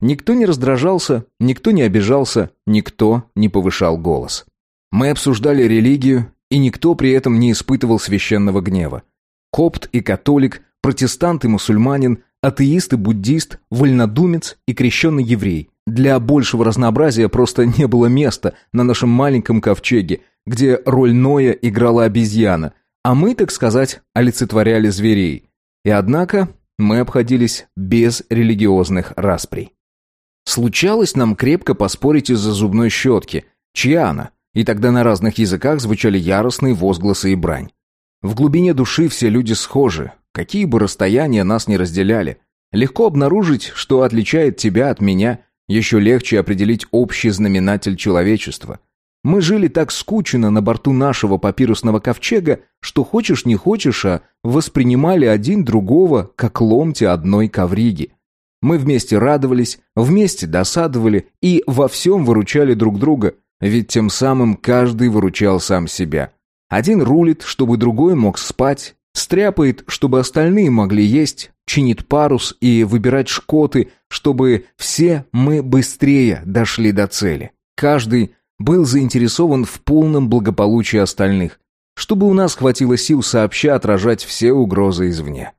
Никто не раздражался, никто не обижался, никто не повышал голос. Мы обсуждали религию, и никто при этом не испытывал священного гнева. Копт и католик, протестант и мусульманин, атеист и буддист, вольнодумец и крещенный еврей. Для большего разнообразия просто не было места на нашем маленьком ковчеге, где роль Ноя играла обезьяна, а мы, так сказать, олицетворяли зверей. И однако мы обходились без религиозных расприй. Случалось нам крепко поспорить из-за зубной щетки, чья она, и тогда на разных языках звучали яростные возгласы и брань. В глубине души все люди схожи, какие бы расстояния нас не разделяли. Легко обнаружить, что отличает тебя от меня, еще легче определить общий знаменатель человечества. Мы жили так скучно на борту нашего папирусного ковчега, что хочешь не хочешь, а воспринимали один другого, как ломти одной ковриги. Мы вместе радовались, вместе досадовали и во всем выручали друг друга, ведь тем самым каждый выручал сам себя. Один рулит, чтобы другой мог спать, стряпает, чтобы остальные могли есть, чинит парус и выбирать шкоты, чтобы все мы быстрее дошли до цели. Каждый был заинтересован в полном благополучии остальных, чтобы у нас хватило сил сообща отражать все угрозы извне.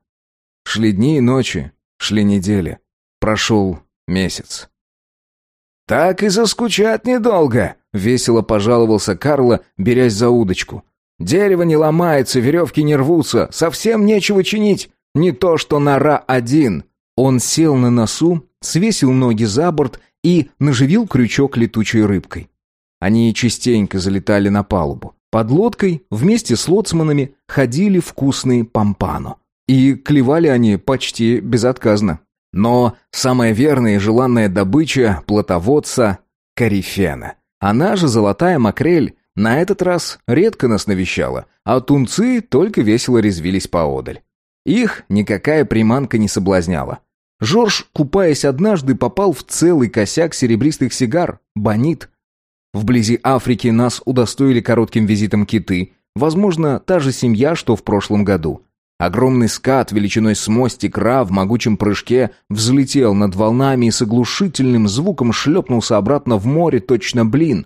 Шли дни и ночи, шли недели, прошел месяц. «Так и заскучать недолго», — весело пожаловался Карло, берясь за удочку. «Дерево не ломается, веревки не рвутся, совсем нечего чинить, не то что нора один». Он сел на носу, свесил ноги за борт и наживил крючок летучей рыбкой. Они частенько залетали на палубу. Под лодкой вместе с лоцманами ходили вкусные пампано. И клевали они почти безотказно. Но самая верная и желанная добыча плотоводца — корифена. Она же золотая макрель на этот раз редко нас навещала, а тунцы только весело резвились поодаль. Их никакая приманка не соблазняла. Жорж, купаясь однажды, попал в целый косяк серебристых сигар, бонит, Вблизи Африки нас удостоили коротким визитом киты, возможно, та же семья, что в прошлом году. Огромный скат величиной с мостик Ра в могучем прыжке взлетел над волнами и с оглушительным звуком шлепнулся обратно в море точно блин.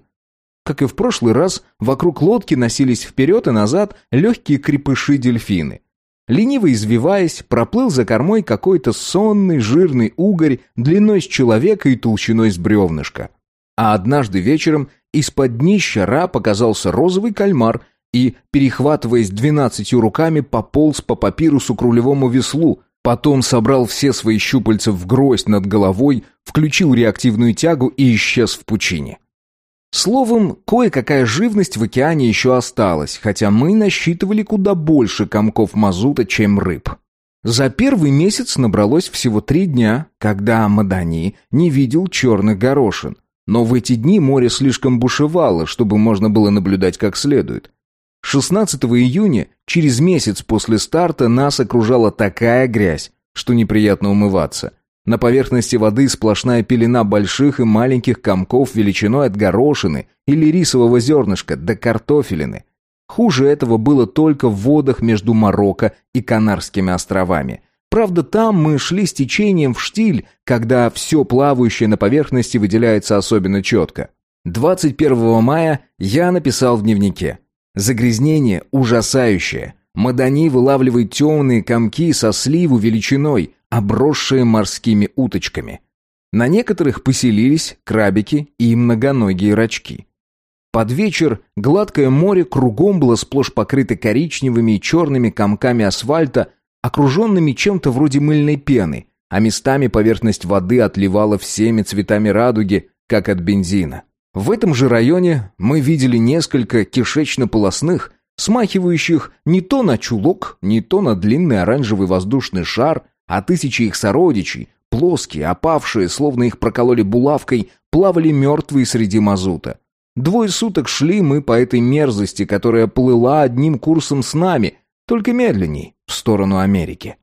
Как и в прошлый раз, вокруг лодки носились вперед и назад легкие крепыши-дельфины. Лениво извиваясь, проплыл за кормой какой-то сонный жирный угорь длиной с человека и толщиной с бревнышка. А однажды вечером из-под днища Ра показался розовый кальмар и, перехватываясь двенадцатью руками, пополз по папирусу к рулевому веслу, потом собрал все свои щупальца в гроздь над головой, включил реактивную тягу и исчез в пучине. Словом, кое-какая живность в океане еще осталась, хотя мы насчитывали куда больше комков мазута, чем рыб. За первый месяц набралось всего три дня, когда Мадани не видел черных горошин, но в эти дни море слишком бушевало, чтобы можно было наблюдать как следует. 16 июня, через месяц после старта, нас окружала такая грязь, что неприятно умываться. На поверхности воды сплошная пелена больших и маленьких комков величиной от горошины или рисового зернышка до картофелины. Хуже этого было только в водах между Марокко и Канарскими островами – Правда, там мы шли с течением в штиль, когда все плавающее на поверхности выделяется особенно четко. 21 мая я написал в дневнике. Загрязнение ужасающее. Мадани вылавливает темные комки со сливу величиной, обросшие морскими уточками. На некоторых поселились крабики и многоногие рачки. Под вечер гладкое море кругом было сплошь покрыто коричневыми и черными комками асфальта, окруженными чем-то вроде мыльной пены, а местами поверхность воды отливала всеми цветами радуги, как от бензина. В этом же районе мы видели несколько кишечно-полосных, смахивающих не то на чулок, не то на длинный оранжевый воздушный шар, а тысячи их сородичей, плоские, опавшие, словно их прокололи булавкой, плавали мертвые среди мазута. Двое суток шли мы по этой мерзости, которая плыла одним курсом с нами, только медленней, в сторону Америки.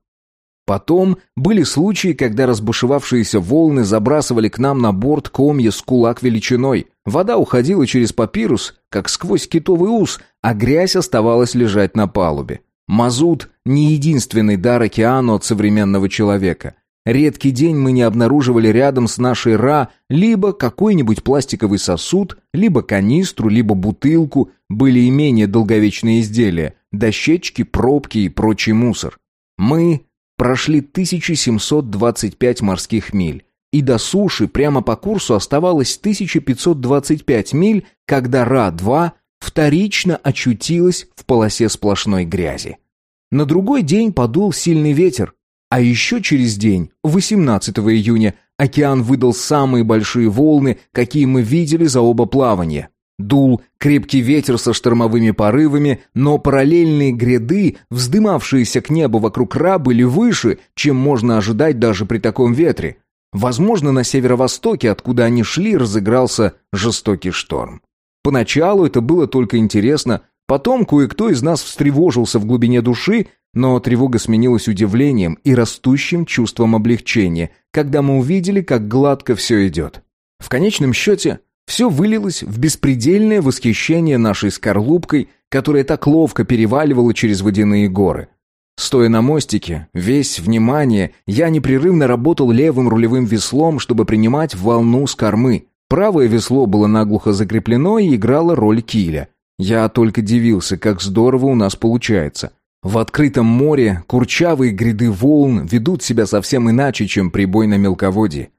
Потом были случаи, когда разбушевавшиеся волны забрасывали к нам на борт комья с кулак величиной. Вода уходила через папирус, как сквозь китовый ус, а грязь оставалась лежать на палубе. Мазут – не единственный дар океану от современного человека. Редкий день мы не обнаруживали рядом с нашей Ра либо какой-нибудь пластиковый сосуд, либо канистру, либо бутылку, были и менее долговечные изделия, дощечки, пробки и прочий мусор. Мы прошли 1725 морских миль, и до суши прямо по курсу оставалось 1525 миль, когда Ра-2 вторично очутилась в полосе сплошной грязи. На другой день подул сильный ветер, а еще через день, 18 июня, океан выдал самые большие волны, какие мы видели за оба плавания. Дул крепкий ветер со штормовыми порывами, но параллельные гряды, вздымавшиеся к небу вокруг Ра, были выше, чем можно ожидать даже при таком ветре. Возможно, на северо-востоке, откуда они шли, разыгрался жестокий шторм. Поначалу это было только интересно, потом кое-кто из нас встревожился в глубине души, но тревога сменилась удивлением и растущим чувством облегчения, когда мы увидели, как гладко все идет. В конечном счете, все вылилось в беспредельное восхищение нашей скорлупкой, которая так ловко переваливала через водяные горы. Стоя на мостике, весь внимание, я непрерывно работал левым рулевым веслом, чтобы принимать волну с кормы. Правое весло было наглухо закреплено и играло роль киля. Я только дивился, как здорово у нас получается. В открытом море курчавые гряды волн ведут себя совсем иначе, чем прибой на мелководье.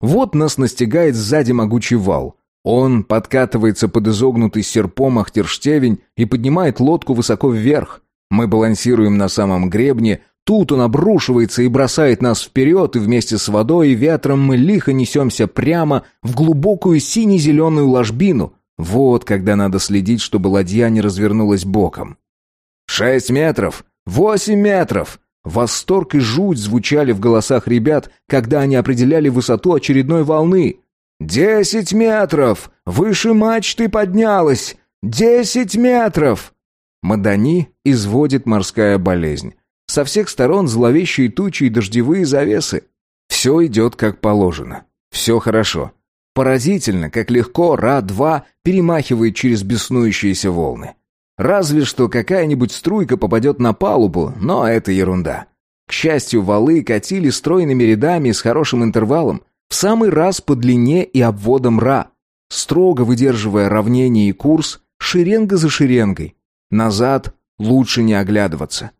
Вот нас настигает сзади могучий вал. Он подкатывается под изогнутый серпом ахтерштевень и поднимает лодку высоко вверх. Мы балансируем на самом гребне, Тут он обрушивается и бросает нас вперед, и вместе с водой и ветром мы лихо несемся прямо в глубокую сине-зеленую ложбину. Вот когда надо следить, чтобы ладья не развернулась боком. «Шесть метров! Восемь метров!» Восторг и жуть звучали в голосах ребят, когда они определяли высоту очередной волны. «Десять метров! Выше мачты поднялась! Десять метров!» Мадани изводит морская болезнь. Со всех сторон зловещие тучи и дождевые завесы. Все идет как положено. Все хорошо. Поразительно, как легко Ра-2 перемахивает через беснующиеся волны. Разве что какая-нибудь струйка попадет на палубу, но это ерунда. К счастью, валы катили стройными рядами с хорошим интервалом, в самый раз по длине и обводам Ра, строго выдерживая равнение и курс, шеренга за шеренгой. Назад лучше не оглядываться.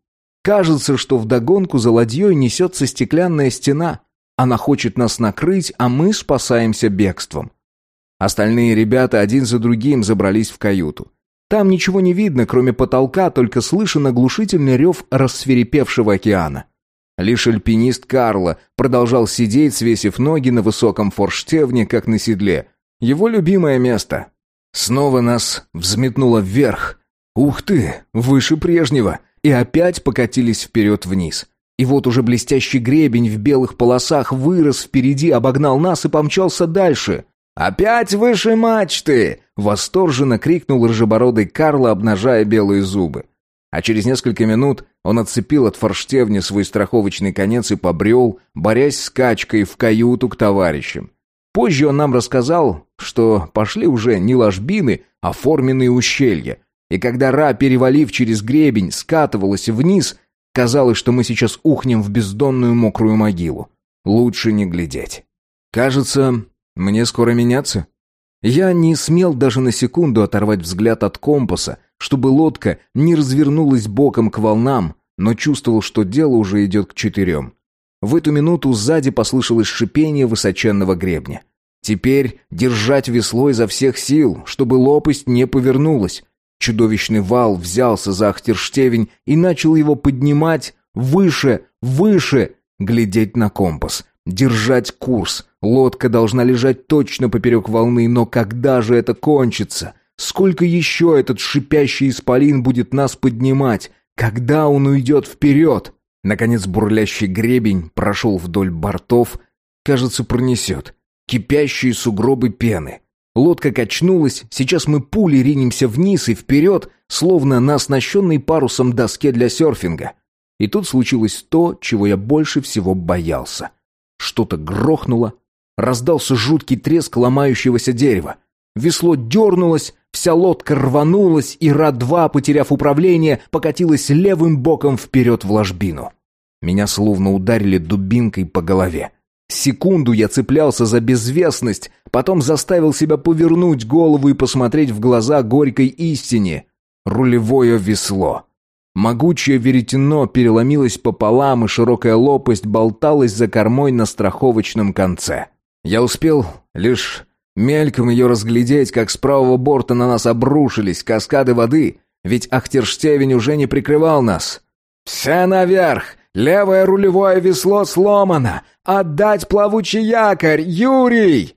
Кажется, что вдогонку за ладьей несется стеклянная стена. Она хочет нас накрыть, а мы спасаемся бегством. Остальные ребята один за другим забрались в каюту. Там ничего не видно, кроме потолка, только слышен оглушительный рев рассверепевшего океана. Лишь альпинист Карло продолжал сидеть, свесив ноги на высоком форштевне, как на седле. Его любимое место. Снова нас взметнуло вверх. Ух ты, выше прежнего и опять покатились вперед-вниз. И вот уже блестящий гребень в белых полосах вырос впереди, обогнал нас и помчался дальше. «Опять выше мачты!» — восторженно крикнул рыжебородый Карло, обнажая белые зубы. А через несколько минут он отцепил от форштевня свой страховочный конец и побрел, борясь с качкой в каюту к товарищам. Позже он нам рассказал, что пошли уже не ложбины, а форменные ущелья, и когда Ра, перевалив через гребень, скатывалась вниз, казалось, что мы сейчас ухнем в бездонную мокрую могилу. Лучше не глядеть. Кажется, мне скоро меняться. Я не смел даже на секунду оторвать взгляд от компаса, чтобы лодка не развернулась боком к волнам, но чувствовал, что дело уже идет к четырем. В эту минуту сзади послышалось шипение высоченного гребня. Теперь держать весло изо всех сил, чтобы лопасть не повернулась. Чудовищный вал взялся за Ахтерштевень и начал его поднимать выше, выше, глядеть на компас, держать курс. Лодка должна лежать точно поперек волны, но когда же это кончится? Сколько еще этот шипящий исполин будет нас поднимать? Когда он уйдет вперед? Наконец бурлящий гребень прошел вдоль бортов. Кажется, пронесет. Кипящие сугробы пены. Лодка качнулась, сейчас мы пулей ринемся вниз и вперед, словно на оснащенной парусом доске для серфинга. И тут случилось то, чего я больше всего боялся. Что-то грохнуло, раздался жуткий треск ломающегося дерева. Весло дернулось, вся лодка рванулась, и Ра-2, потеряв управление, покатилась левым боком вперед в ложбину. Меня словно ударили дубинкой по голове. Секунду я цеплялся за безвестность, потом заставил себя повернуть голову и посмотреть в глаза горькой истине. Рулевое весло. Могучее веретено переломилось пополам, и широкая лопасть болталась за кормой на страховочном конце. Я успел лишь мельком ее разглядеть, как с правого борта на нас обрушились каскады воды, ведь Ахтерштевень уже не прикрывал нас. «Все наверх! Левое рулевое весло сломано! Отдать плавучий якорь! Юрий!»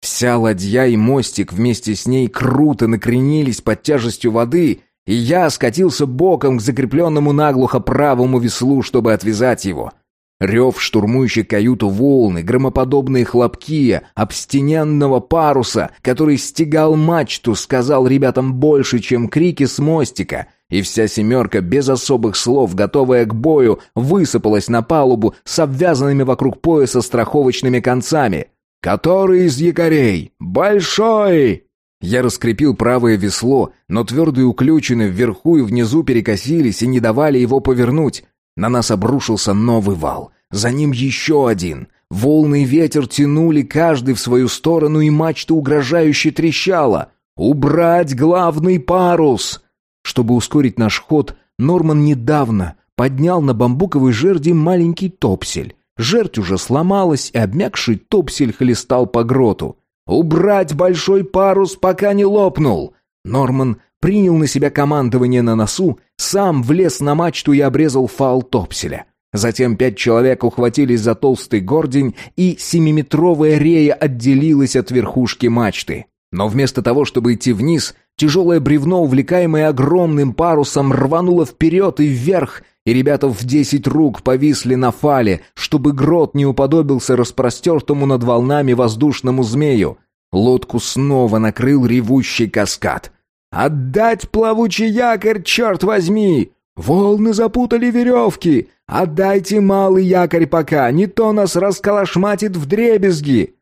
Вся ладья и мостик вместе с ней круто накренились под тяжестью воды, и я скатился боком к закрепленному наглухо правому веслу, чтобы отвязать его. Рев штурмующих каюту волны, громоподобные хлопки обстененного паруса, который стегал мачту, сказал ребятам больше, чем крики с мостика, и вся семерка без особых слов, готовая к бою, высыпалась на палубу с обвязанными вокруг пояса страховочными концами. «Который из якорей? Большой!» Я раскрепил правое весло, но твердые уключины вверху и внизу перекосились и не давали его повернуть. На нас обрушился новый вал. За ним еще один. Волны и ветер тянули каждый в свою сторону, и мачта угрожающе трещала. «Убрать главный парус!» Чтобы ускорить наш ход, Норман недавно поднял на бамбуковой жерди маленький топсель. Жерть уже сломалась, и обмякший топсель хлестал по гроту. «Убрать большой парус, пока не лопнул!» Норман принял на себя командование на носу, сам влез на мачту и обрезал фал топселя. Затем пять человек ухватились за толстый гордень, и семиметровая рея отделилась от верхушки мачты. Но вместо того, чтобы идти вниз, тяжелое бревно, увлекаемое огромным парусом, рвануло вперед и вверх, и ребята в десять рук повисли на фале, чтобы грот не уподобился распростертому над волнами воздушному змею. Лодку снова накрыл ревущий каскад. «Отдать плавучий якорь, черт возьми! Волны запутали веревки! Отдайте малый якорь пока, не то нас расколошматит дребезги!»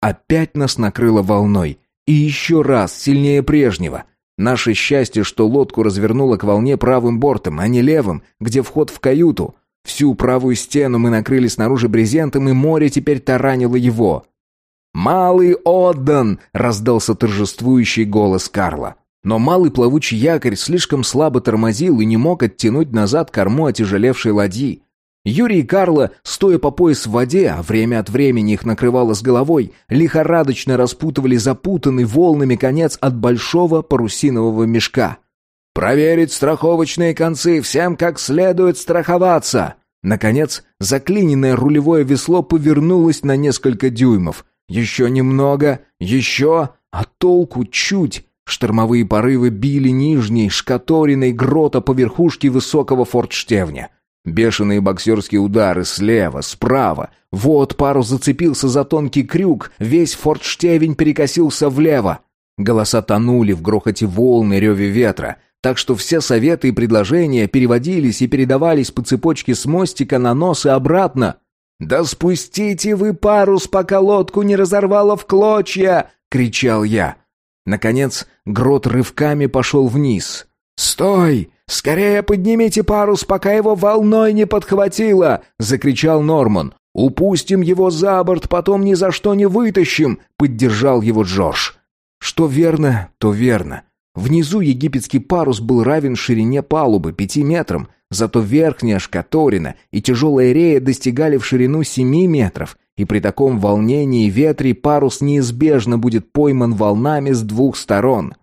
Опять нас накрыло волной. И еще раз, сильнее прежнего — Наше счастье, что лодку развернуло к волне правым бортом, а не левым, где вход в каюту. Всю правую стену мы накрыли снаружи брезентом, и море теперь таранило его. «Малый отдан!» — раздался торжествующий голос Карла. Но малый плавучий якорь слишком слабо тормозил и не мог оттянуть назад корму отяжелевшей ладьи. Юрий и Карла, стоя по пояс в воде, а время от времени их накрывало с головой, лихорадочно распутывали запутанный волнами конец от большого парусинового мешка. «Проверить страховочные концы, всем как следует страховаться!» Наконец, заклиненное рулевое весло повернулось на несколько дюймов. Еще немного, еще, а толку чуть. Штормовые порывы били нижней, шкаториной грота по верхушке высокого фортштевня. Бешеные боксерские удары слева, справа. Вот парус зацепился за тонкий крюк, весь фортштевень перекосился влево. Голоса тонули в грохоте волны, реве ветра, так что все советы и предложения переводились и передавались по цепочке с мостика на нос и обратно. «Да спустите вы парус, пока лодку не разорвало в клочья!» — кричал я. Наконец, грот рывками пошел вниз. «Стой! Скорее поднимите парус, пока его волной не подхватило!» — закричал Норман. «Упустим его за борт, потом ни за что не вытащим!» — поддержал его Джордж. Что верно, то верно. Внизу египетский парус был равен ширине палубы пяти метрам, зато верхняя шкаторина и тяжелая рея достигали в ширину семи метров, и при таком волнении ветре парус неизбежно будет пойман волнами с двух сторон.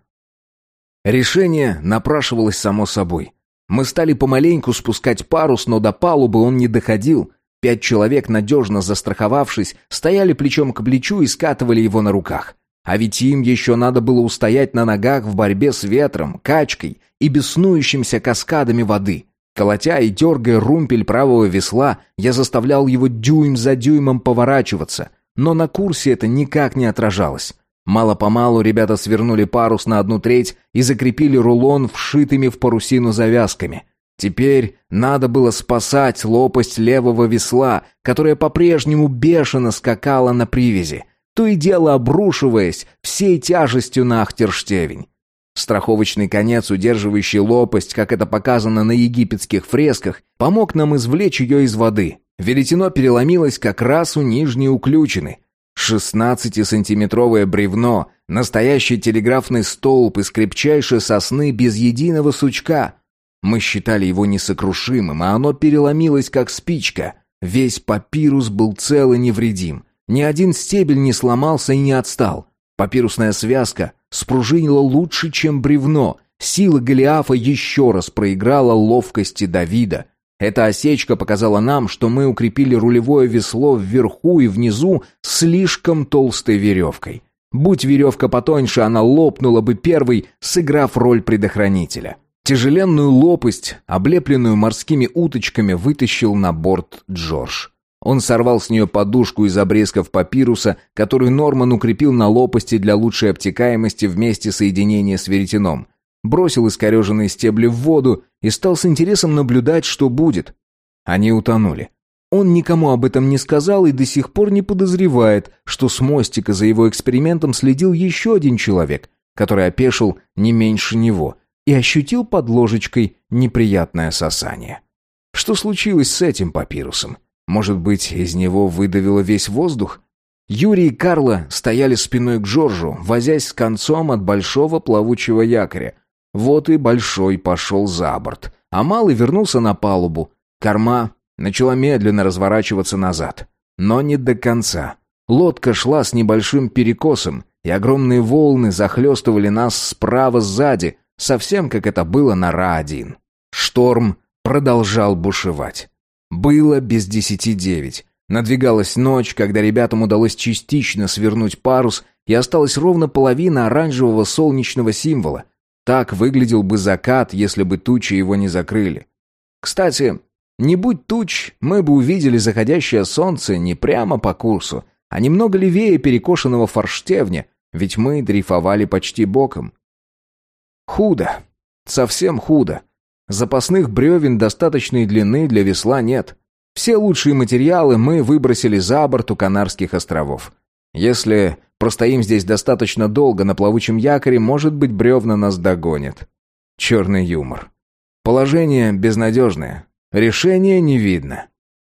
Решение напрашивалось само собой. Мы стали помаленьку спускать парус, но до палубы он не доходил. Пять человек, надежно застраховавшись, стояли плечом к плечу и скатывали его на руках. А ведь им еще надо было устоять на ногах в борьбе с ветром, качкой и беснующимся каскадами воды. Колотя и дергая румпель правого весла, я заставлял его дюйм за дюймом поворачиваться, но на курсе это никак не отражалось. Мало-помалу ребята свернули парус на одну треть и закрепили рулон вшитыми в парусину завязками. Теперь надо было спасать лопасть левого весла, которая по-прежнему бешено скакала на привязи, то и дело обрушиваясь всей тяжестью на ахтерштевень. Страховочный конец, удерживающий лопасть, как это показано на египетских фресках, помог нам извлечь ее из воды. Веретено переломилось как раз у нижней уключины. 16-сантиметровое бревно, настоящий телеграфный столб из крепчайшей сосны без единого сучка. Мы считали его несокрушимым, а оно переломилось как спичка. Весь папирус был цел и невредим. Ни один стебель не сломался и не отстал. Папирусная связка спружинила лучше, чем бревно. Сила Голиафа еще раз проиграла ловкости Давида. Эта осечка показала нам, что мы укрепили рулевое весло вверху и внизу слишком толстой веревкой. Будь веревка потоньше, она лопнула бы первой, сыграв роль предохранителя. Тяжеленную лопасть, облепленную морскими уточками, вытащил на борт Джордж. Он сорвал с нее подушку из обрезков папируса, которую Норман укрепил на лопасти для лучшей обтекаемости вместе соединения с веретеном бросил искореженные стебли в воду и стал с интересом наблюдать, что будет. Они утонули. Он никому об этом не сказал и до сих пор не подозревает, что с мостика за его экспериментом следил еще один человек, который опешил не меньше него и ощутил под ложечкой неприятное сосание. Что случилось с этим папирусом? Может быть, из него выдавило весь воздух? Юрий и Карла стояли спиной к Джорджу, возясь с концом от большого плавучего якоря, вот и большой пошел за борт, а малый вернулся на палубу. Корма начала медленно разворачиваться назад. Но не до конца. Лодка шла с небольшим перекосом, и огромные волны захлестывали нас справа сзади, совсем как это было на Ра-1. Шторм продолжал бушевать. Было без десяти девять. Надвигалась ночь, когда ребятам удалось частично свернуть парус, и осталась ровно половина оранжевого солнечного символа, так выглядел бы закат, если бы тучи его не закрыли. Кстати, не будь туч, мы бы увидели заходящее солнце не прямо по курсу, а немного левее перекошенного форштевня, ведь мы дрейфовали почти боком. Худо. Совсем худо. Запасных бревен достаточной длины для весла нет. Все лучшие материалы мы выбросили за борт у Канарских островов. Если Простоим здесь достаточно долго на плавучем якоре, может быть, бревна нас догонят. Черный юмор. Положение безнадежное. Решения не видно.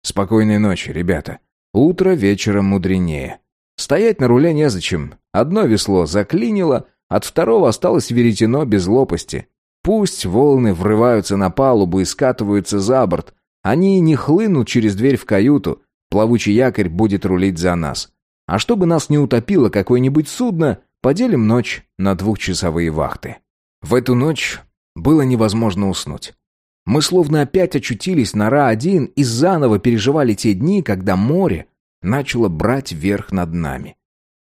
Спокойной ночи, ребята. Утро вечером мудренее. Стоять на руле незачем. Одно весло заклинило, от второго осталось веретено без лопасти. Пусть волны врываются на палубу и скатываются за борт. Они не хлынут через дверь в каюту. Плавучий якорь будет рулить за нас. А чтобы нас не утопило какое-нибудь судно, поделим ночь на двухчасовые вахты. В эту ночь было невозможно уснуть. Мы словно опять очутились на Ра-1 и заново переживали те дни, когда море начало брать верх над нами.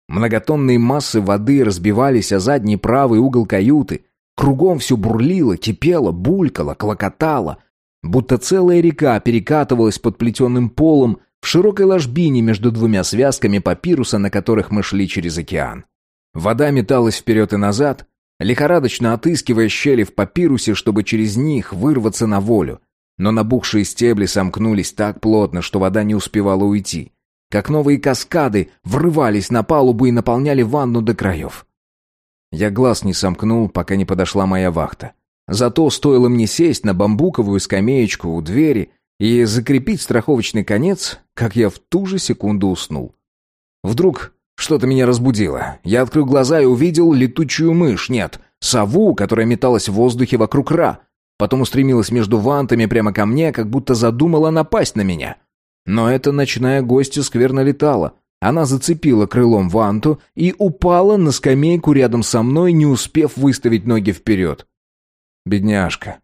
Многотонные массы воды разбивались о задний правый угол каюты. Кругом все бурлило, кипело, булькало, клокотало. Будто целая река перекатывалась под плетеным полом, в широкой ложбине между двумя связками папируса, на которых мы шли через океан. Вода металась вперед и назад, лихорадочно отыскивая щели в папирусе, чтобы через них вырваться на волю. Но набухшие стебли сомкнулись так плотно, что вода не успевала уйти. Как новые каскады врывались на палубу и наполняли ванну до краев. Я глаз не сомкнул, пока не подошла моя вахта. Зато стоило мне сесть на бамбуковую скамеечку у двери и закрепить страховочный конец, как я в ту же секунду уснул. Вдруг что-то меня разбудило. Я открыл глаза и увидел летучую мышь, нет, сову, которая металась в воздухе вокруг Ра. Потом устремилась между вантами прямо ко мне, как будто задумала напасть на меня. Но эта ночная гостья скверно летала. Она зацепила крылом ванту и упала на скамейку рядом со мной, не успев выставить ноги вперед. Бедняжка.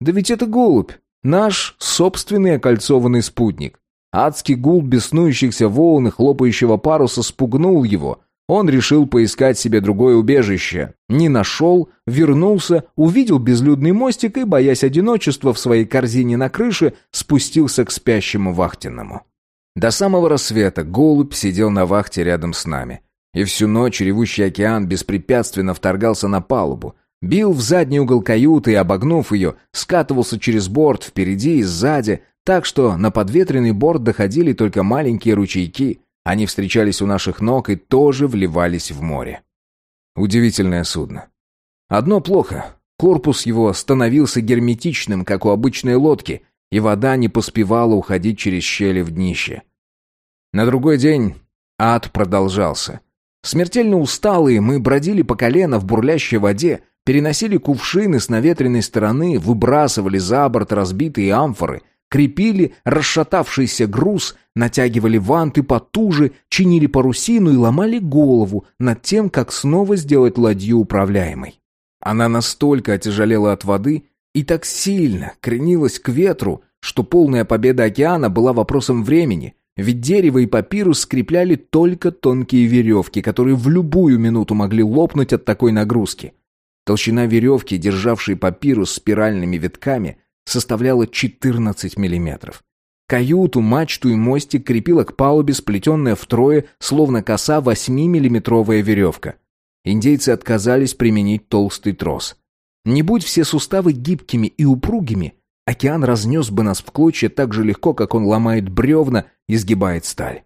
Да ведь это голубь. Наш собственный окольцованный спутник. Адский гул беснующихся волн и хлопающего паруса спугнул его. Он решил поискать себе другое убежище. Не нашел, вернулся, увидел безлюдный мостик и, боясь одиночества в своей корзине на крыше, спустился к спящему вахтенному. До самого рассвета голубь сидел на вахте рядом с нами. И всю ночь ревущий океан беспрепятственно вторгался на палубу, Бил в задний угол каюты и, обогнув ее, скатывался через борт впереди и сзади, так что на подветренный борт доходили только маленькие ручейки. Они встречались у наших ног и тоже вливались в море. Удивительное судно. Одно плохо. Корпус его становился герметичным, как у обычной лодки, и вода не поспевала уходить через щели в днище. На другой день ад продолжался. Смертельно усталые, мы бродили по колено в бурлящей воде, переносили кувшины с наветренной стороны, выбрасывали за борт разбитые амфоры, крепили расшатавшийся груз, натягивали ванты потуже, чинили парусину и ломали голову над тем, как снова сделать ладью управляемой. Она настолько отяжелела от воды и так сильно кренилась к ветру, что полная победа океана была вопросом времени, ведь дерево и папирус скрепляли только тонкие веревки, которые в любую минуту могли лопнуть от такой нагрузки. Толщина веревки, державшей папирус спиральными витками, составляла 14 миллиметров. Каюту, мачту и мостик крепила к палубе сплетенная втрое, словно коса 8-миллиметровая веревка. Индейцы отказались применить толстый трос. Не будь все суставы гибкими и упругими, океан разнес бы нас в клочья так же легко, как он ломает бревна и сгибает сталь.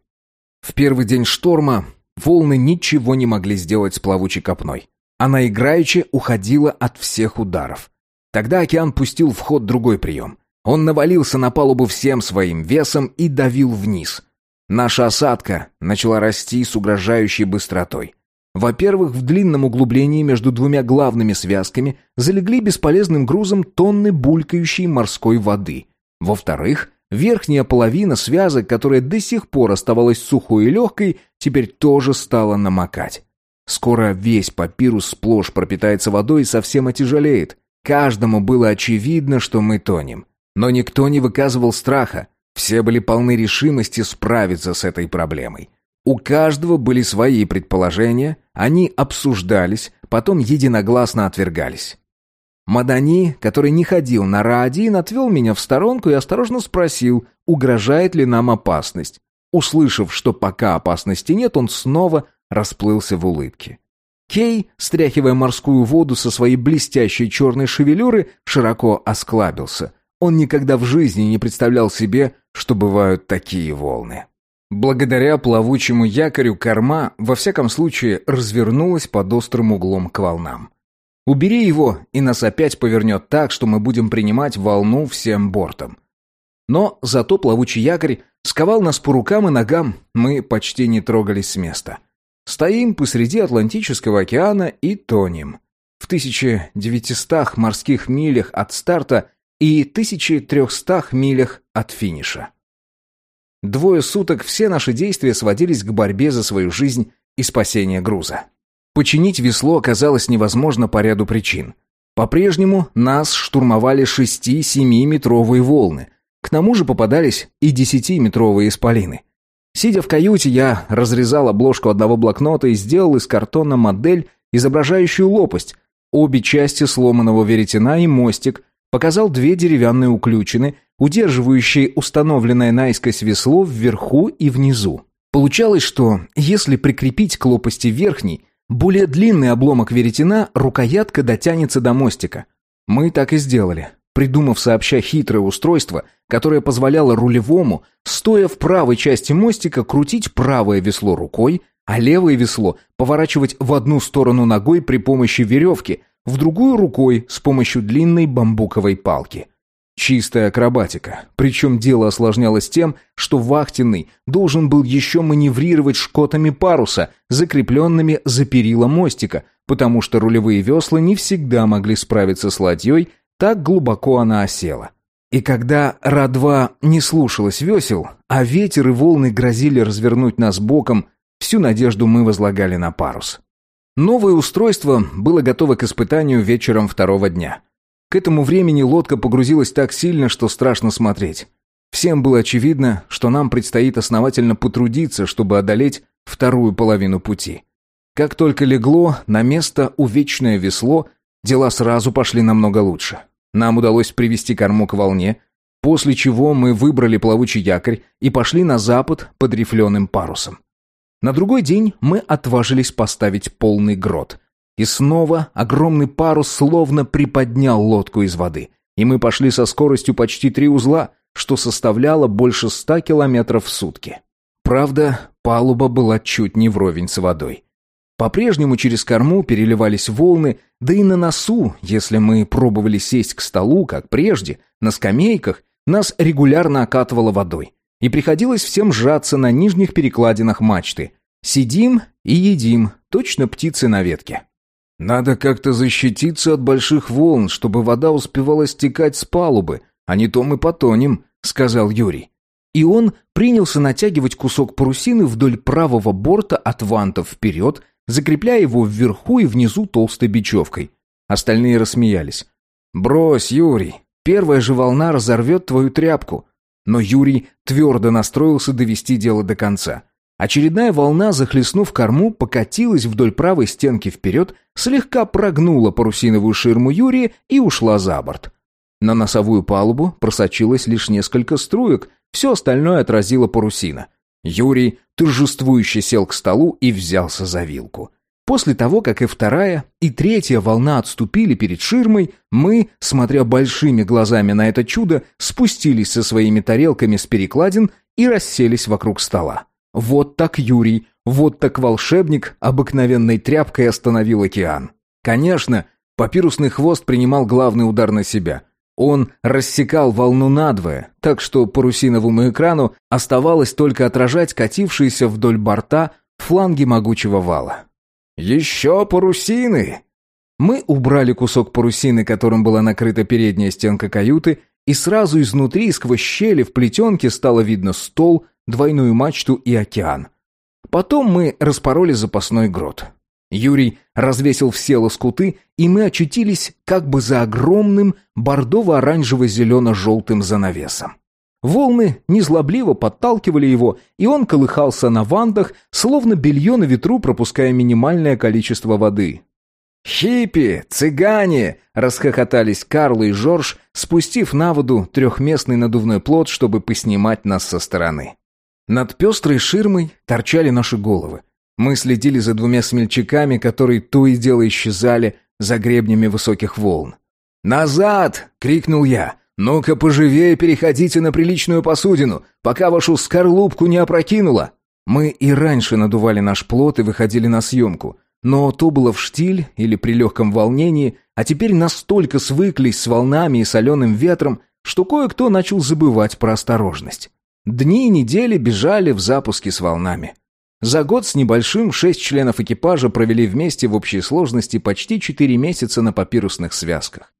В первый день шторма волны ничего не могли сделать с плавучей копной. Она играючи уходила от всех ударов. Тогда океан пустил в ход другой прием. Он навалился на палубу всем своим весом и давил вниз. Наша осадка начала расти с угрожающей быстротой. Во-первых, в длинном углублении между двумя главными связками залегли бесполезным грузом тонны булькающей морской воды. Во-вторых, верхняя половина связок, которая до сих пор оставалась сухой и легкой, теперь тоже стала намокать. Скоро весь папирус сплошь пропитается водой и совсем отяжелеет. Каждому было очевидно, что мы тонем. Но никто не выказывал страха. Все были полны решимости справиться с этой проблемой. У каждого были свои предположения, они обсуждались, потом единогласно отвергались. Мадани, который не ходил на Раадин, отвел меня в сторонку и осторожно спросил, угрожает ли нам опасность. Услышав, что пока опасности нет, он снова расплылся в улыбке. Кей, стряхивая морскую воду со своей блестящей черной шевелюры, широко осклабился. Он никогда в жизни не представлял себе, что бывают такие волны. Благодаря плавучему якорю корма, во всяком случае, развернулась под острым углом к волнам. Убери его, и нас опять повернет так, что мы будем принимать волну всем бортом. Но зато плавучий якорь сковал нас по рукам и ногам, мы почти не трогались с места. Стоим посреди Атлантического океана и тонем. В 1900 морских милях от старта и 1300 милях от финиша. Двое суток все наши действия сводились к борьбе за свою жизнь и спасение груза. Починить весло оказалось невозможно по ряду причин. По-прежнему нас штурмовали 6-7 метровые волны. К тому же попадались и 10-метровые исполины. Сидя в каюте, я разрезал обложку одного блокнота и сделал из картона модель, изображающую лопасть, обе части сломанного веретена и мостик, показал две деревянные уключины, удерживающие установленное наискось весло вверху и внизу. Получалось, что если прикрепить к лопасти верхней, более длинный обломок веретена, рукоятка дотянется до мостика. Мы так и сделали придумав сообща хитрое устройство, которое позволяло рулевому, стоя в правой части мостика, крутить правое весло рукой, а левое весло поворачивать в одну сторону ногой при помощи веревки, в другую рукой с помощью длинной бамбуковой палки. Чистая акробатика. Причем дело осложнялось тем, что вахтенный должен был еще маневрировать шкотами паруса, закрепленными за перила мостика, потому что рулевые весла не всегда могли справиться с ладьей, так глубоко она осела. И когда Ра-2 не слушалась весел, а ветер и волны грозили развернуть нас боком, всю надежду мы возлагали на парус. Новое устройство было готово к испытанию вечером второго дня. К этому времени лодка погрузилась так сильно, что страшно смотреть. Всем было очевидно, что нам предстоит основательно потрудиться, чтобы одолеть вторую половину пути. Как только легло на место увечное весло, Дела сразу пошли намного лучше. Нам удалось привести корму к волне, после чего мы выбрали плавучий якорь и пошли на запад под рифленым парусом. На другой день мы отважились поставить полный грот. И снова огромный парус словно приподнял лодку из воды, и мы пошли со скоростью почти три узла, что составляло больше ста километров в сутки. Правда, палуба была чуть не вровень с водой. По-прежнему через корму переливались волны, да и на носу, если мы пробовали сесть к столу, как прежде, на скамейках, нас регулярно окатывало водой. И приходилось всем сжаться на нижних перекладинах мачты. Сидим и едим, точно птицы на ветке. «Надо как-то защититься от больших волн, чтобы вода успевала стекать с палубы, а не то мы потонем», — сказал Юрий. И он принялся натягивать кусок парусины вдоль правого борта от вантов вперед, закрепляя его вверху и внизу толстой бечевкой. Остальные рассмеялись. «Брось, Юрий, первая же волна разорвет твою тряпку». Но Юрий твердо настроился довести дело до конца. Очередная волна, захлестнув корму, покатилась вдоль правой стенки вперед, слегка прогнула парусиновую ширму Юрия и ушла за борт. На носовую палубу просочилось лишь несколько струек, все остальное отразила парусина. Юрий торжествующе сел к столу и взялся за вилку. После того, как и вторая, и третья волна отступили перед ширмой, мы, смотря большими глазами на это чудо, спустились со своими тарелками с перекладин и расселись вокруг стола. Вот так Юрий, вот так волшебник обыкновенной тряпкой остановил океан. Конечно, папирусный хвост принимал главный удар на себя. Он рассекал волну надвое, так что парусиновому экрану оставалось только отражать катившиеся вдоль борта фланги могучего вала. «Еще парусины!» Мы убрали кусок парусины, которым была накрыта передняя стенка каюты, и сразу изнутри, сквозь щели в плетенке, стало видно стол, двойную мачту и океан. Потом мы распороли запасной грот. Юрий развесил все лоскуты, и мы очутились как бы за огромным бордово-оранжево-зелено-желтым занавесом. Волны незлобливо подталкивали его, и он колыхался на вантах, словно белье на ветру, пропуская минимальное количество воды. «Хиппи! Цыгане!» — расхохотались Карл и Жорж, спустив на воду трехместный надувной плот, чтобы поснимать нас со стороны. Над пестрой ширмой торчали наши головы. Мы следили за двумя смельчаками, которые то и дело исчезали за гребнями высоких волн. «Назад!» — крикнул я. «Ну-ка поживее переходите на приличную посудину, пока вашу скорлупку не опрокинуло!» Мы и раньше надували наш плот и выходили на съемку, но то было в штиль или при легком волнении, а теперь настолько свыклись с волнами и соленым ветром, что кое-кто начал забывать про осторожность. Дни и недели бежали в запуске с волнами. За год с небольшим шесть членов экипажа провели вместе в общей сложности почти четыре месяца на папирусных связках.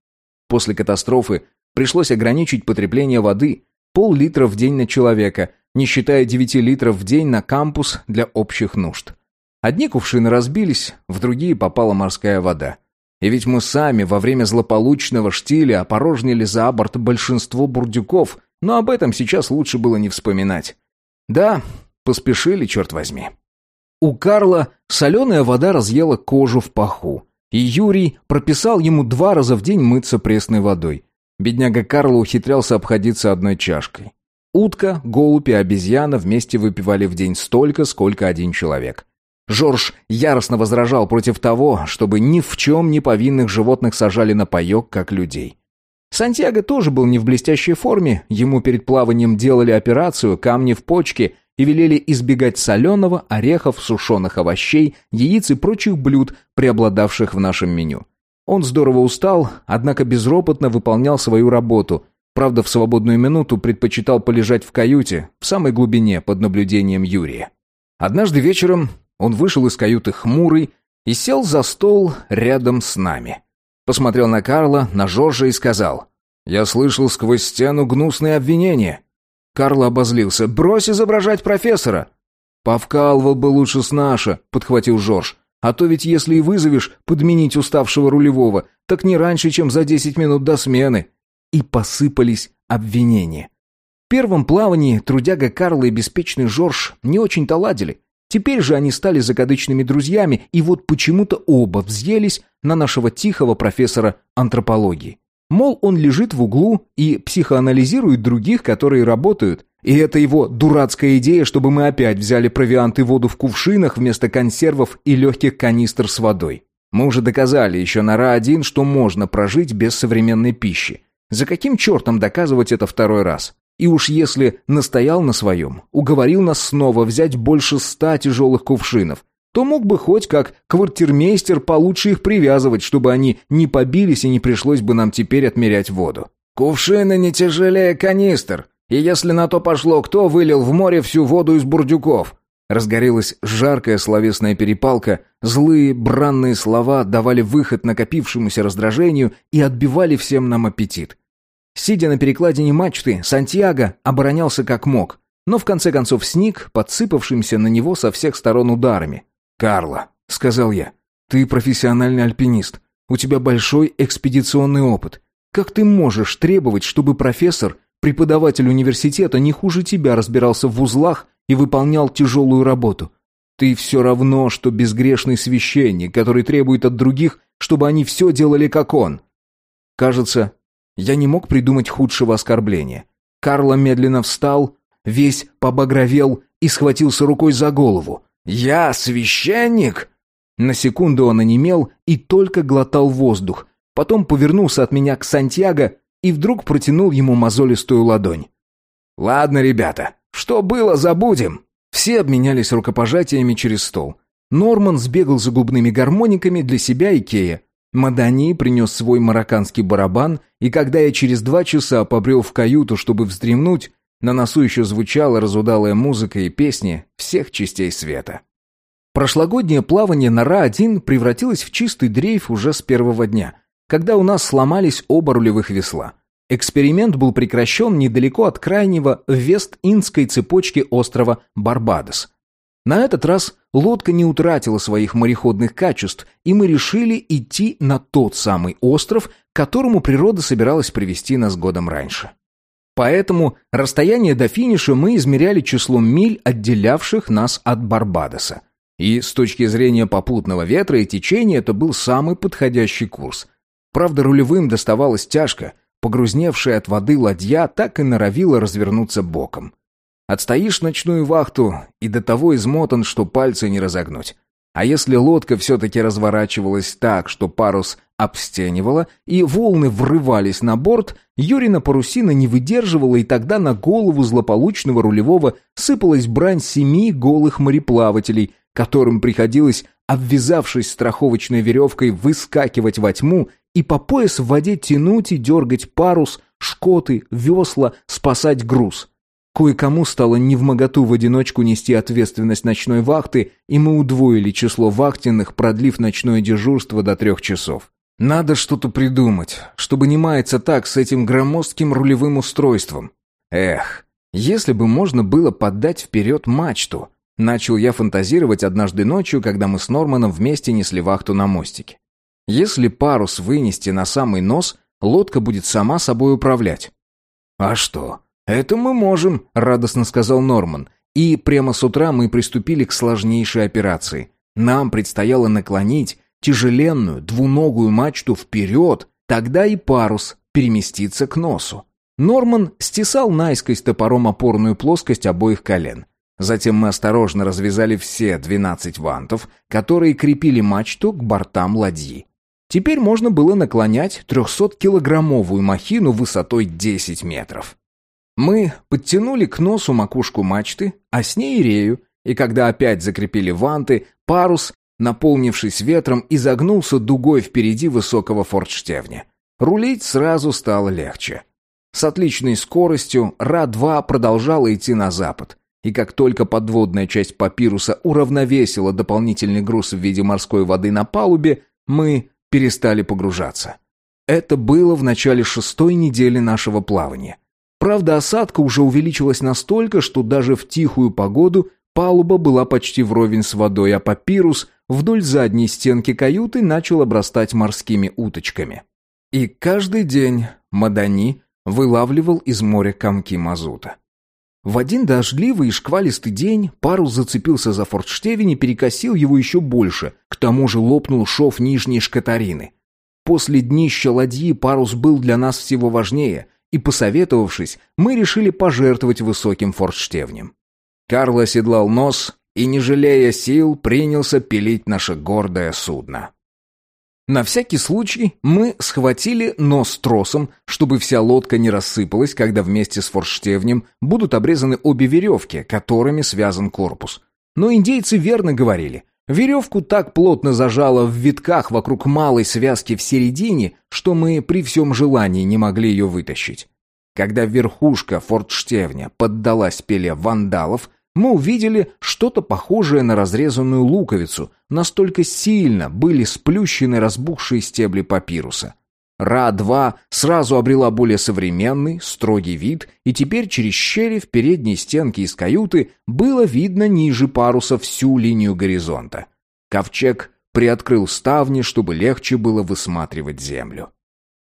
После катастрофы пришлось ограничить потребление воды пол-литра в день на человека, не считая девяти литров в день на кампус для общих нужд. Одни кувшины разбились, в другие попала морская вода. И ведь мы сами во время злополучного штиля опорожнили за борт большинство бурдюков, но об этом сейчас лучше было не вспоминать. Да, Поспешили, черт возьми. У Карла соленая вода разъела кожу в паху, и Юрий прописал ему два раза в день мыться пресной водой. Бедняга Карла ухитрялся обходиться одной чашкой. Утка, голубь и обезьяна вместе выпивали в день столько, сколько один человек. Жорж яростно возражал против того, чтобы ни в чем не повинных животных сажали на паек, как людей. Сантьяго тоже был не в блестящей форме, ему перед плаванием делали операцию, камни в почке – и велели избегать соленого, орехов, сушеных овощей, яиц и прочих блюд, преобладавших в нашем меню. Он здорово устал, однако безропотно выполнял свою работу. Правда, в свободную минуту предпочитал полежать в каюте, в самой глубине, под наблюдением Юрия. Однажды вечером он вышел из каюты хмурый и сел за стол рядом с нами. Посмотрел на Карла, на Жоржа и сказал, «Я слышал сквозь стену гнусные обвинения. Карл обозлился. «Брось изображать профессора!» «Повкалывал бы лучше с наша», — подхватил Жорж. «А то ведь если и вызовешь подменить уставшего рулевого, так не раньше, чем за десять минут до смены». И посыпались обвинения. В первом плавании трудяга Карла и беспечный Жорж не очень-то ладили. Теперь же они стали закадычными друзьями, и вот почему-то оба взъелись на нашего тихого профессора антропологии. Мол, он лежит в углу и психоанализирует других, которые работают. И это его дурацкая идея, чтобы мы опять взяли провиант и воду в кувшинах вместо консервов и легких канистр с водой. Мы уже доказали еще на Ра-1, что можно прожить без современной пищи. За каким чертом доказывать это второй раз? И уж если настоял на своем, уговорил нас снова взять больше ста тяжелых кувшинов, то мог бы хоть как квартирмейстер получше их привязывать, чтобы они не побились и не пришлось бы нам теперь отмерять воду. Кувшины не тяжелее канистр, и если на то пошло, кто вылил в море всю воду из бурдюков? Разгорелась жаркая словесная перепалка, злые бранные слова давали выход накопившемуся раздражению и отбивали всем нам аппетит. Сидя на перекладине мачты, Сантьяго оборонялся как мог, но в конце концов сник, подсыпавшимся на него со всех сторон ударами. «Карло», — сказал я, — «ты профессиональный альпинист, у тебя большой экспедиционный опыт. Как ты можешь требовать, чтобы профессор, преподаватель университета, не хуже тебя разбирался в узлах и выполнял тяжелую работу. Ты все равно, что безгрешный священник, который требует от других, чтобы они все делали как он. Кажется, я не мог придумать худшего оскорбления. Карло медленно встал, весь побагровел и схватился рукой за голову. «Я священник?» На секунду он онемел и только глотал воздух. Потом повернулся от меня к Сантьяго и вдруг протянул ему мозолистую ладонь. «Ладно, ребята, что было, забудем!» Все обменялись рукопожатиями через стол. Норман сбегал за губными гармониками для себя и Кея. Мадани принес свой марокканский барабан, и когда я через два часа побрел в каюту, чтобы вздремнуть, на носу еще звучала разудалая музыка и песни всех частей света. Прошлогоднее плавание на Ра-1 превратилось в чистый дрейф уже с первого дня, когда у нас сломались оба рулевых весла. Эксперимент был прекращен недалеко от крайнего Вест-Индской цепочки острова Барбадос. На этот раз лодка не утратила своих мореходных качеств, и мы решили идти на тот самый остров, к которому природа собиралась привести нас годом раньше. Поэтому расстояние до финиша мы измеряли числом миль, отделявших нас от Барбадоса. И с точки зрения попутного ветра и течения это был самый подходящий курс. Правда, рулевым доставалось тяжко – Погрузневшая от воды ладья так и норовила развернуться боком. Отстоишь ночную вахту и до того измотан, что пальцы не разогнуть. А если лодка все-таки разворачивалась так, что парус обстенивала, и волны врывались на борт, Юрина парусина не выдерживала, и тогда на голову злополучного рулевого сыпалась брань семи голых мореплавателей, которым приходилось, обвязавшись страховочной веревкой, выскакивать во тьму и по пояс в воде тянуть и дергать парус, шкоты, весла, спасать груз. Кое-кому стало невмоготу в одиночку нести ответственность ночной вахты, и мы удвоили число вахтенных, продлив ночное дежурство до трех часов. Надо что-то придумать, чтобы не маяться так с этим громоздким рулевым устройством. Эх, если бы можно было поддать вперед мачту. Начал я фантазировать однажды ночью, когда мы с Норманом вместе несли вахту на мостике. Если парус вынести на самый нос, лодка будет сама собой управлять. «А что? Это мы можем», — радостно сказал Норман. И прямо с утра мы приступили к сложнейшей операции. Нам предстояло наклонить тяжеленную двуногую мачту вперед, тогда и парус переместится к носу. Норман стесал наискось топором опорную плоскость обоих колен. Затем мы осторожно развязали все двенадцать вантов, которые крепили мачту к бортам ладьи. Теперь можно было наклонять 300-килограммовую махину высотой 10 метров. Мы подтянули к носу макушку мачты, а с ней рею, и когда опять закрепили ванты, парус, наполнившись ветром, изогнулся дугой впереди высокого фортштевня. Рулить сразу стало легче. С отличной скоростью Ра-2 продолжала идти на запад, и как только подводная часть папируса уравновесила дополнительный груз в виде морской воды на палубе, мы перестали погружаться. Это было в начале шестой недели нашего плавания. Правда, осадка уже увеличилась настолько, что даже в тихую погоду палуба была почти вровень с водой, а папирус вдоль задней стенки каюты начал обрастать морскими уточками. И каждый день Мадани вылавливал из моря комки мазута. В один дождливый и шквалистый день парус зацепился за фортштевень и перекосил его еще больше, к тому же лопнул шов нижней шкатарины. После днища ладьи парус был для нас всего важнее, и, посоветовавшись, мы решили пожертвовать высоким фортштевнем. Карл оседлал нос и, не жалея сил, принялся пилить наше гордое судно. На всякий случай мы схватили нос тросом, чтобы вся лодка не рассыпалась, когда вместе с форштевнем будут обрезаны обе веревки, которыми связан корпус. Но индейцы верно говорили. Веревку так плотно зажало в витках вокруг малой связки в середине, что мы при всем желании не могли ее вытащить. Когда верхушка фортштевня поддалась пеле вандалов, мы увидели что-то похожее на разрезанную луковицу, настолько сильно были сплющены разбухшие стебли папируса. Ра-2 сразу обрела более современный, строгий вид, и теперь через щели в передней стенке из каюты было видно ниже паруса всю линию горизонта. Ковчег приоткрыл ставни, чтобы легче было высматривать землю.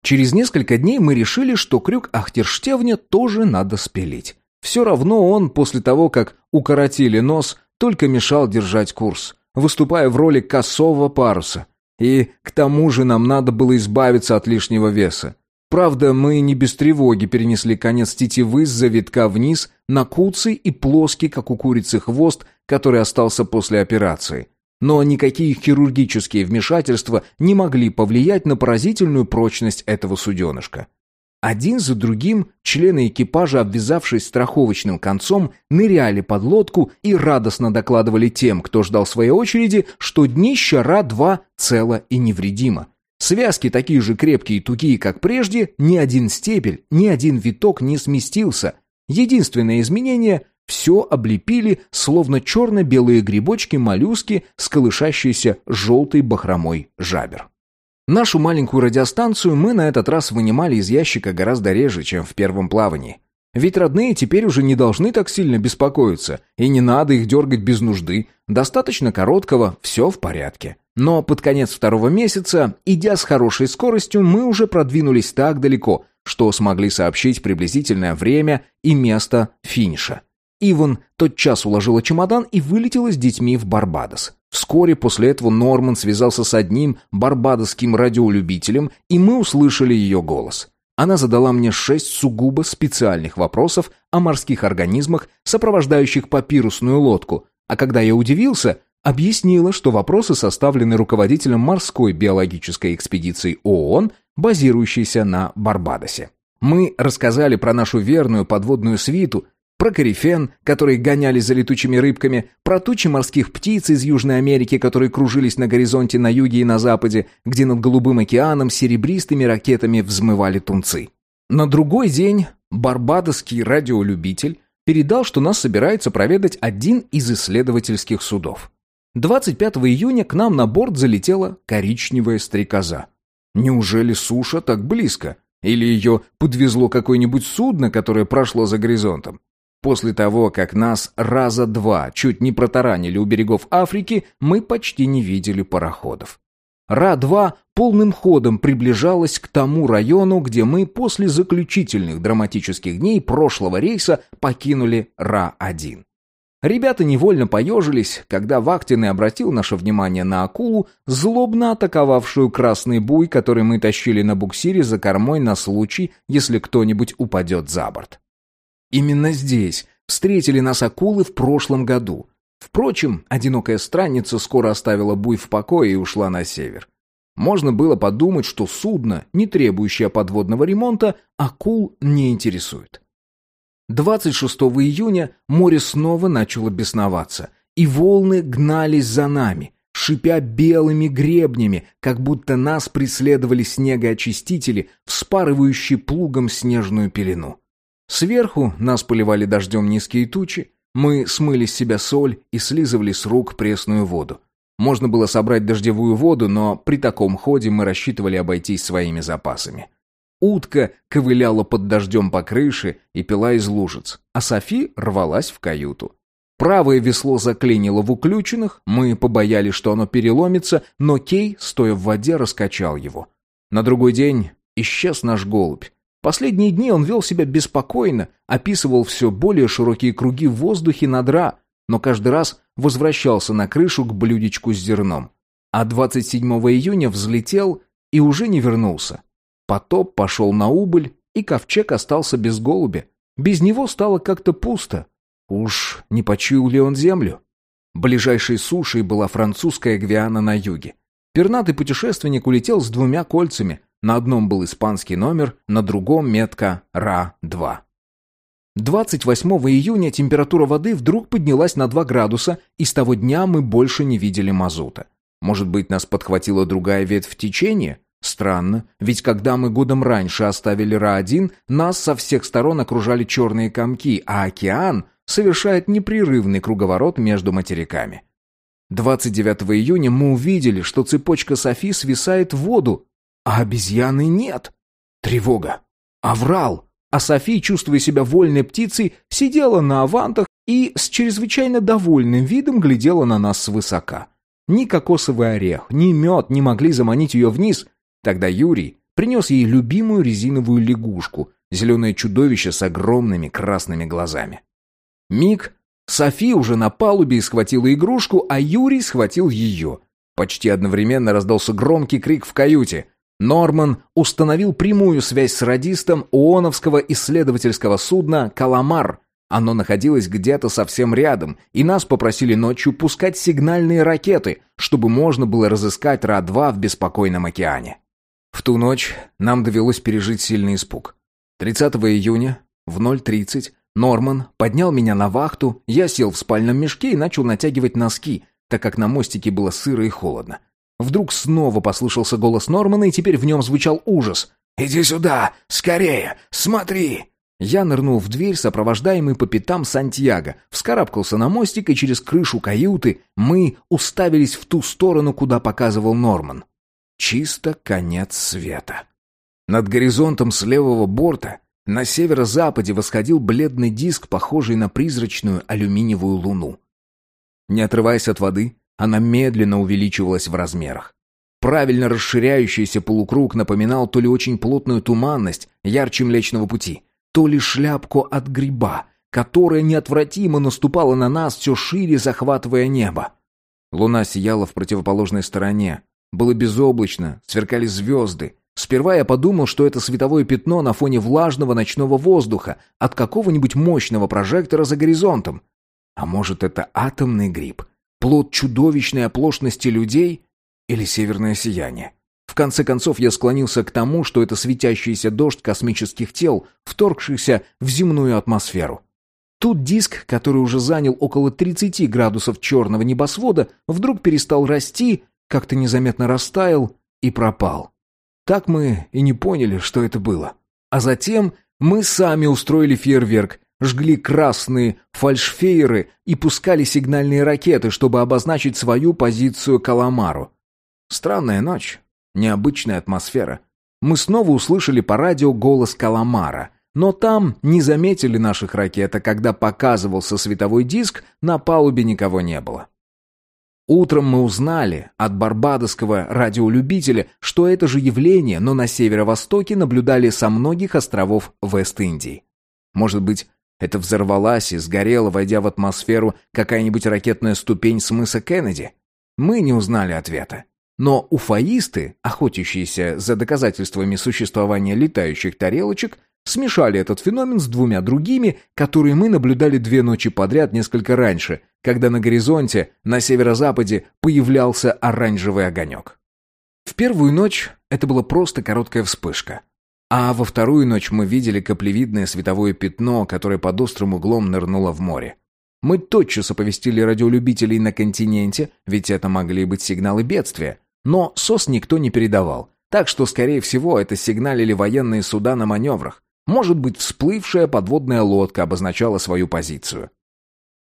Через несколько дней мы решили, что крюк Ахтерштевня тоже надо спилить. Все равно он, после того, как укоротили нос, только мешал держать курс, выступая в роли косого паруса. И к тому же нам надо было избавиться от лишнего веса. Правда, мы не без тревоги перенесли конец тетивы с завитка вниз на куцый и плоский, как у курицы, хвост, который остался после операции. Но никакие хирургические вмешательства не могли повлиять на поразительную прочность этого суденышка. Один за другим члены экипажа, обвязавшись страховочным концом, ныряли под лодку и радостно докладывали тем, кто ждал своей очереди, что днище Ра-2 цело и невредимо. Связки такие же крепкие и тугие, как прежде, ни один стебель, ни один виток не сместился. Единственное изменение – все облепили, словно черно-белые грибочки-моллюски с колышащейся желтой бахромой жабер. Нашу маленькую радиостанцию мы на этот раз вынимали из ящика гораздо реже, чем в первом плавании. Ведь родные теперь уже не должны так сильно беспокоиться, и не надо их дергать без нужды. Достаточно короткого, все в порядке. Но под конец второго месяца, идя с хорошей скоростью, мы уже продвинулись так далеко, что смогли сообщить приблизительное время и место финиша. Иван тотчас уложила чемодан и вылетела с детьми в Барбадос. Вскоре после этого Норман связался с одним барбадосским радиолюбителем, и мы услышали ее голос. Она задала мне шесть сугубо специальных вопросов о морских организмах, сопровождающих папирусную лодку, а когда я удивился, объяснила, что вопросы составлены руководителем морской биологической экспедиции ООН, базирующейся на Барбадосе. Мы рассказали про нашу верную подводную свиту, про корифен, которые гонялись за летучими рыбками, про тучи морских птиц из Южной Америки, которые кружились на горизонте на юге и на западе, где над Голубым океаном серебристыми ракетами взмывали тунцы. На другой день барбадосский радиолюбитель передал, что нас собирается проведать один из исследовательских судов. 25 июня к нам на борт залетела коричневая стрекоза. Неужели суша так близко? Или ее подвезло какое-нибудь судно, которое прошло за горизонтом? После того, как нас раза два чуть не протаранили у берегов Африки, мы почти не видели пароходов. Ра-2 полным ходом приближалась к тому району, где мы после заключительных драматических дней прошлого рейса покинули Ра-1. Ребята невольно поежились, когда Вахтин обратил наше внимание на акулу, злобно атаковавшую красный буй, который мы тащили на буксире за кормой на случай, если кто-нибудь упадет за борт. Именно здесь встретили нас акулы в прошлом году. Впрочем, одинокая странница скоро оставила буй в покое и ушла на север. Можно было подумать, что судно, не требующее подводного ремонта, акул не интересует. 26 июня море снова начало бесноваться, и волны гнались за нами, шипя белыми гребнями, как будто нас преследовали снегоочистители, вспарывающие плугом снежную пелену. Сверху нас поливали дождем низкие тучи, мы смыли с себя соль и слизывали с рук пресную воду. Можно было собрать дождевую воду, но при таком ходе мы рассчитывали обойтись своими запасами. Утка ковыляла под дождем по крыше и пила из лужиц, а Софи рвалась в каюту. Правое весло заклинило в уключенных, мы побоялись, что оно переломится, но Кей, стоя в воде, раскачал его. На другой день исчез наш голубь. Последние дни он вел себя беспокойно, описывал все более широкие круги в воздухе над Ра, но каждый раз возвращался на крышу к блюдечку с зерном. А 27 июня взлетел и уже не вернулся. Потоп пошел на убыль, и ковчег остался без голубя. Без него стало как-то пусто. Уж не почуял ли он землю? Ближайшей сушей была французская Гвиана на юге. Пернатый путешественник улетел с двумя кольцами, на одном был испанский номер, на другом метка Ра-2. 28 июня температура воды вдруг поднялась на 2 градуса, и с того дня мы больше не видели мазута. Может быть, нас подхватила другая ветвь течения? Странно, ведь когда мы годом раньше оставили Ра-1, нас со всех сторон окружали черные комки, а океан совершает непрерывный круговорот между материками. 29 июня мы увидели, что цепочка Софи свисает в воду, а обезьяны нет. Тревога. Аврал. А Софи, чувствуя себя вольной птицей, сидела на авантах и с чрезвычайно довольным видом глядела на нас свысока. Ни кокосовый орех, ни мед не могли заманить ее вниз. Тогда Юрий принес ей любимую резиновую лягушку, зеленое чудовище с огромными красными глазами. Миг, Софи уже на палубе схватила игрушку, а Юрий схватил ее. Почти одновременно раздался громкий крик в каюте. Норман установил прямую связь с радистом ООНовского исследовательского судна «Каламар», оно находилось где-то совсем рядом, и нас попросили ночью пускать сигнальные ракеты, чтобы можно было разыскать Ра-2 в беспокойном океане. В ту ночь нам довелось пережить сильный испуг. 30 июня в 0.30 Норман поднял меня на вахту, я сел в спальном мешке и начал натягивать носки, так как на мостике было сыро и холодно. Вдруг снова послышался голос Нормана, и теперь в нем звучал ужас. «Иди сюда! Скорее! Смотри!» Я нырнул в дверь, сопровождаемый по пятам Сантьяго, вскарабкался на мостик, и через крышу каюты мы уставились в ту сторону, куда показывал Норман. Чисто конец света. Над горизонтом с левого борта на северо-западе восходил бледный диск, похожий на призрачную алюминиевую луну. Не отрываясь от воды, она медленно увеличивалась в размерах. Правильно расширяющийся полукруг напоминал то ли очень плотную туманность ярче Млечного Пути — то ли шляпку от гриба, которая неотвратимо наступала на нас, все шире захватывая небо. Луна сияла в противоположной стороне. Было безоблачно, сверкали звезды. Сперва я подумал, что это световое пятно на фоне влажного ночного воздуха от какого-нибудь мощного прожектора за горизонтом. А может, это атомный гриб? Плод чудовищной оплошности людей? Или северное сияние? В конце концов, я склонился к тому, что это светящийся дождь космических тел, вторгшийся в земную атмосферу. Тут диск, который уже занял около 30 градусов черного небосвода, вдруг перестал расти, как-то незаметно растаял и пропал. Так мы и не поняли, что это было. А затем мы сами устроили фейерверк, жгли красные фальшфейеры и пускали сигнальные ракеты, чтобы обозначить свою позицию Каламару. Странная ночь. Необычная атмосфера. Мы снова услышали по радио голос Каламара, но там не заметили наших ракет, а когда показывался световой диск, на палубе никого не было. Утром мы узнали от барбадосского радиолюбителя, что это же явление, но на северо-востоке наблюдали со многих островов Вест-Индии. Может быть, это взорвалась и сгорела, войдя в атмосферу, какая-нибудь ракетная ступень с мыса Кеннеди? Мы не узнали ответа. Но уфаисты, охотящиеся за доказательствами существования летающих тарелочек, смешали этот феномен с двумя другими, которые мы наблюдали две ночи подряд несколько раньше, когда на горизонте на северо-западе появлялся оранжевый огонек. В первую ночь это была просто короткая вспышка. А во вторую ночь мы видели каплевидное световое пятно, которое под острым углом нырнуло в море. Мы тотчас оповестили радиолюбителей на континенте, ведь это могли быть сигналы бедствия, но СОС никто не передавал, так что, скорее всего, это сигналили военные суда на маневрах. Может быть, всплывшая подводная лодка обозначала свою позицию.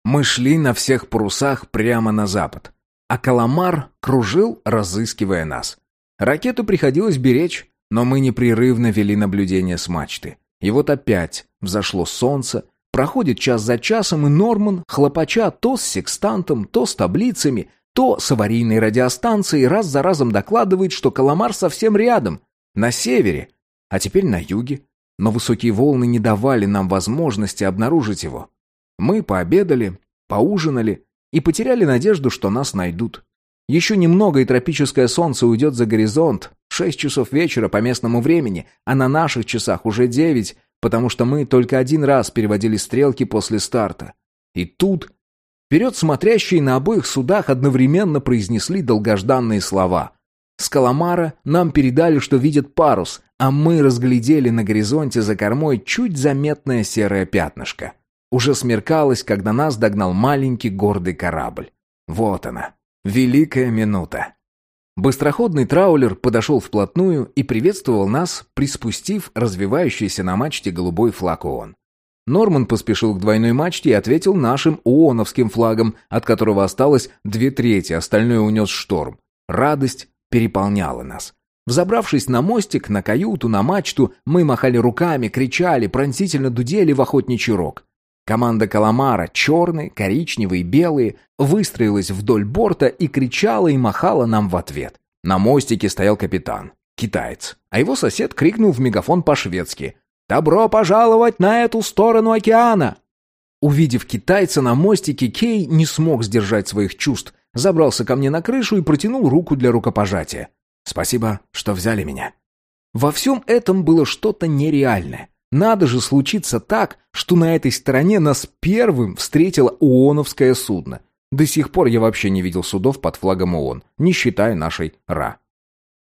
Мы шли на всех парусах прямо на запад, а Каламар кружил, разыскивая нас. Ракету приходилось беречь, но мы непрерывно вели наблюдение с мачты. И вот опять взошло солнце, проходит час за часом, и Норман, хлопача то с секстантом, то с таблицами, то с аварийной радиостанцией раз за разом докладывает, что Каламар совсем рядом, на севере, а теперь на юге. Но высокие волны не давали нам возможности обнаружить его. Мы пообедали, поужинали и потеряли надежду, что нас найдут. Еще немного, и тропическое солнце уйдет за горизонт. Шесть часов вечера по местному времени, а на наших часах уже девять, потому что мы только один раз переводили стрелки после старта. И тут Вперед смотрящие на обоих судах одновременно произнесли долгожданные слова. С Каламара нам передали, что видят парус, а мы разглядели на горизонте за кормой чуть заметное серое пятнышко. Уже смеркалось, когда нас догнал маленький гордый корабль. Вот она, великая минута. Быстроходный траулер подошел вплотную и приветствовал нас, приспустив развивающийся на мачте голубой флаг ООН. Норман поспешил к двойной мачте и ответил нашим ООНовским флагом, от которого осталось две трети, остальное унес шторм. Радость переполняла нас. Взобравшись на мостик, на каюту, на мачту, мы махали руками, кричали, пронзительно дудели в охотничий рог. Команда Каламара, черные, коричневые, белые, выстроилась вдоль борта и кричала и махала нам в ответ. На мостике стоял капитан, китаец, а его сосед крикнул в мегафон по-шведски «Добро пожаловать на эту сторону океана!» Увидев китайца на мостике, Кей не смог сдержать своих чувств, забрался ко мне на крышу и протянул руку для рукопожатия. «Спасибо, что взяли меня». Во всем этом было что-то нереальное. Надо же случиться так, что на этой стороне нас первым встретило ООНовское судно. До сих пор я вообще не видел судов под флагом ООН, не считая нашей РА.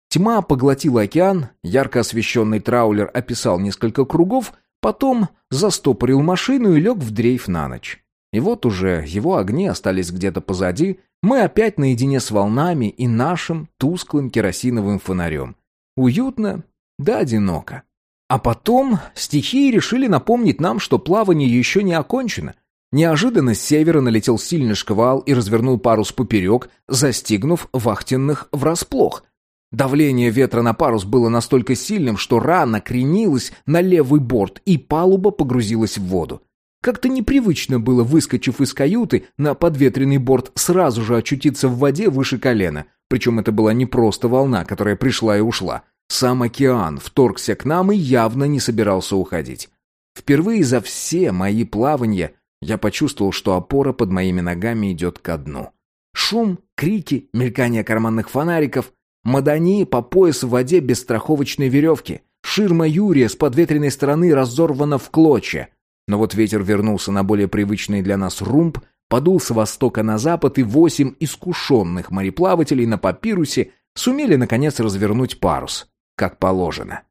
Тьма поглотила океан, ярко освещенный траулер описал несколько кругов, потом застопорил машину и лег в дрейф на ночь. И вот уже его огни остались где-то позади, мы опять наедине с волнами и нашим тусклым керосиновым фонарем. Уютно, да одиноко. А потом стихии решили напомнить нам, что плавание еще не окончено. Неожиданно с севера налетел сильный шквал и развернул парус поперек, застигнув вахтенных врасплох. Давление ветра на парус было настолько сильным, что рана кренилась на левый борт, и палуба погрузилась в воду. Как-то непривычно было, выскочив из каюты на подветренный борт, сразу же очутиться в воде выше колена. Причем это была не просто волна, которая пришла и ушла. Сам океан вторгся к нам и явно не собирался уходить. Впервые за все мои плавания я почувствовал, что опора под моими ногами идет ко дну. Шум, крики, мелькание карманных фонариков, мадани по пояс в воде без страховочной веревки, ширма Юрия с подветренной стороны разорвана в клочья. Но вот ветер вернулся на более привычный для нас румб, подул с востока на запад, и восемь искушенных мореплавателей на папирусе сумели, наконец, развернуть парус как положено.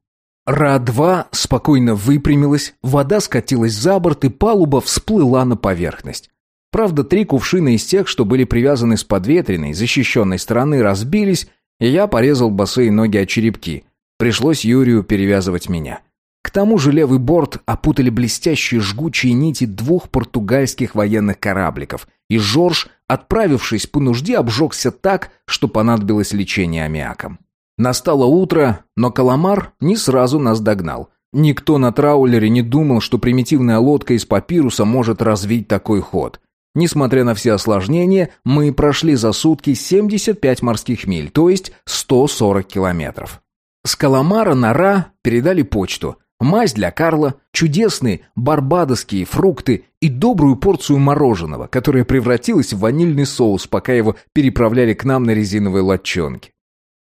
Ра-2 спокойно выпрямилась, вода скатилась за борт, и палуба всплыла на поверхность. Правда, три кувшина из тех, что были привязаны с подветренной, защищенной стороны, разбились, и я порезал босые ноги от черепки. Пришлось Юрию перевязывать меня. К тому же левый борт опутали блестящие жгучие нити двух португальских военных корабликов, и Жорж, отправившись по нужде, обжегся так, что понадобилось лечение аммиаком. Настало утро, но Каламар не сразу нас догнал. Никто на траулере не думал, что примитивная лодка из папируса может развить такой ход. Несмотря на все осложнения, мы прошли за сутки 75 морских миль, то есть 140 километров. С Каламара на Ра передали почту, мазь для Карла, чудесные барбадосские фрукты и добрую порцию мороженого, которое превратилось в ванильный соус, пока его переправляли к нам на резиновой лодчонке.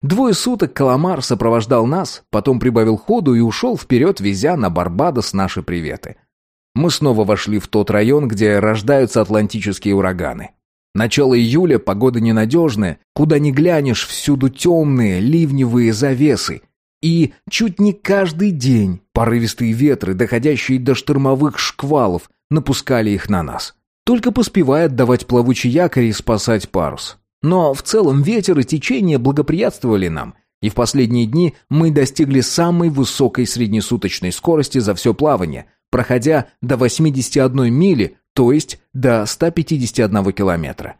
Двое суток Каламар сопровождал нас, потом прибавил ходу и ушел вперед, везя на Барбадос наши приветы. Мы снова вошли в тот район, где рождаются атлантические ураганы. Начало июля, погода ненадежная, куда ни глянешь, всюду темные ливневые завесы. И чуть не каждый день порывистые ветры, доходящие до штормовых шквалов, напускали их на нас. Только поспевая отдавать плавучий якорь и спасать парус. Но в целом ветер и течение благоприятствовали нам, и в последние дни мы достигли самой высокой среднесуточной скорости за все плавание, проходя до 81 мили, то есть до 151 километра.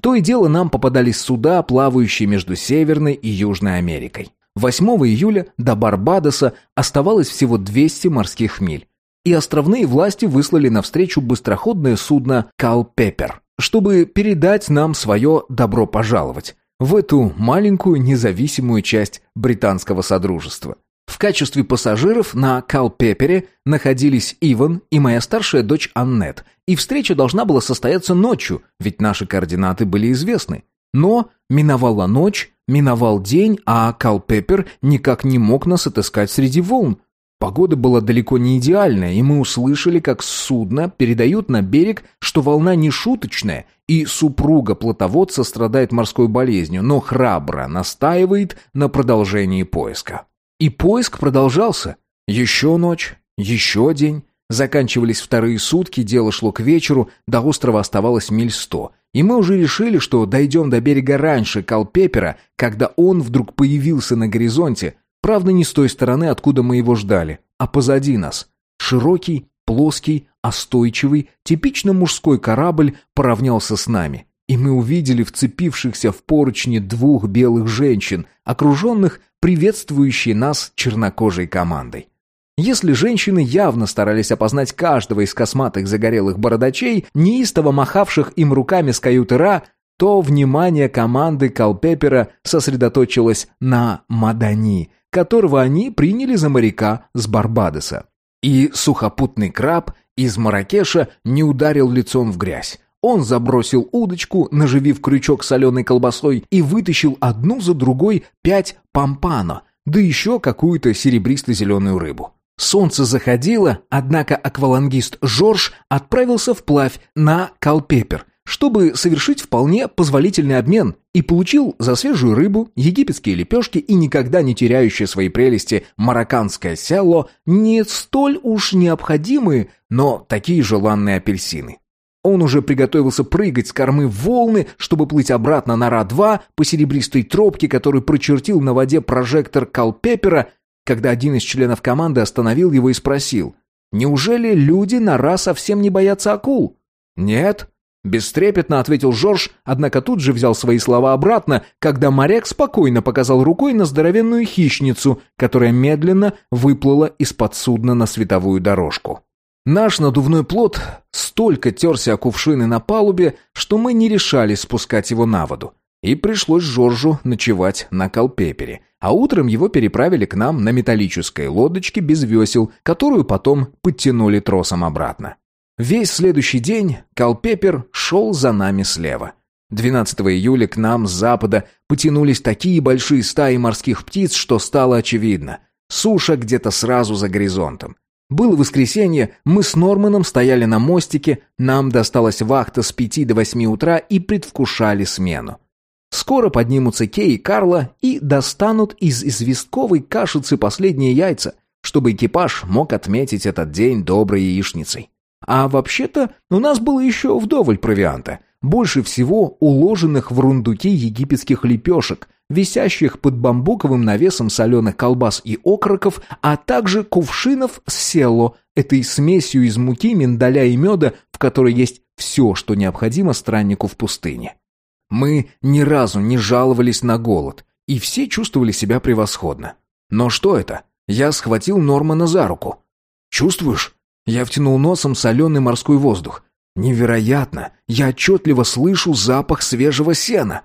То и дело нам попадались суда, плавающие между Северной и Южной Америкой. 8 июля до Барбадоса оставалось всего 200 морских миль, и островные власти выслали навстречу быстроходное судно «Калпепер», чтобы передать нам свое «добро пожаловать» в эту маленькую независимую часть британского содружества. В качестве пассажиров на Калпепере находились Иван и моя старшая дочь Аннет, и встреча должна была состояться ночью, ведь наши координаты были известны. Но миновала ночь, миновал день, а Калпепер никак не мог нас отыскать среди волн. Погода была далеко не идеальная, и мы услышали, как судно передают на берег, что волна не шуточная, и супруга плотоводца страдает морской болезнью, но храбро настаивает на продолжении поиска. И поиск продолжался. Еще ночь, еще день. Заканчивались вторые сутки, дело шло к вечеру, до острова оставалось миль сто. И мы уже решили, что дойдем до берега раньше Калпепера, когда он вдруг появился на горизонте, Правда, не с той стороны, откуда мы его ждали, а позади нас. Широкий, плоский, остойчивый, типично мужской корабль поравнялся с нами. И мы увидели вцепившихся в поручни двух белых женщин, окруженных приветствующей нас чернокожей командой. Если женщины явно старались опознать каждого из косматых загорелых бородачей, неистово махавших им руками с каюты Ра, то внимание команды Калпепера сосредоточилось на Мадани, которого они приняли за моряка с Барбадоса. И сухопутный краб из Маракеша не ударил лицом в грязь. Он забросил удочку, наживив крючок соленой колбасой, и вытащил одну за другой пять пампано, да еще какую-то серебристо-зеленую рыбу. Солнце заходило, однако аквалангист Жорж отправился вплавь на Калпепер, чтобы совершить вполне позволительный обмен, и получил за свежую рыбу, египетские лепешки и никогда не теряющее свои прелести марокканское село не столь уж необходимые, но такие желанные апельсины. Он уже приготовился прыгать с кормы волны, чтобы плыть обратно на Ра-2 по серебристой тропке, которую прочертил на воде прожектор Калпепера, когда один из членов команды остановил его и спросил, «Неужели люди на Ра совсем не боятся акул?» «Нет», Бестрепетно ответил Жорж, однако тут же взял свои слова обратно, когда моряк спокойно показал рукой на здоровенную хищницу, которая медленно выплыла из-под судна на световую дорожку. Наш надувной плот столько терся о кувшины на палубе, что мы не решались спускать его на воду. И пришлось Жоржу ночевать на Колпепере, а утром его переправили к нам на металлической лодочке без весел, которую потом подтянули тросом обратно. Весь следующий день Калпепер шел за нами слева. 12 июля к нам с запада потянулись такие большие стаи морских птиц, что стало очевидно. Суша где-то сразу за горизонтом. Было воскресенье, мы с Норманом стояли на мостике, нам досталась вахта с пяти до восьми утра и предвкушали смену. Скоро поднимутся Кей и Карла и достанут из известковой кашицы последние яйца, чтобы экипаж мог отметить этот день доброй яичницей. А вообще-то у нас было еще вдоволь провианта. Больше всего уложенных в рундуки египетских лепешек, висящих под бамбуковым навесом соленых колбас и окороков, а также кувшинов с село, этой смесью из муки, миндаля и меда, в которой есть все, что необходимо страннику в пустыне. Мы ни разу не жаловались на голод, и все чувствовали себя превосходно. Но что это? Я схватил Нормана за руку. «Чувствуешь? Я втянул носом соленый морской воздух. Невероятно! Я отчетливо слышу запах свежего сена.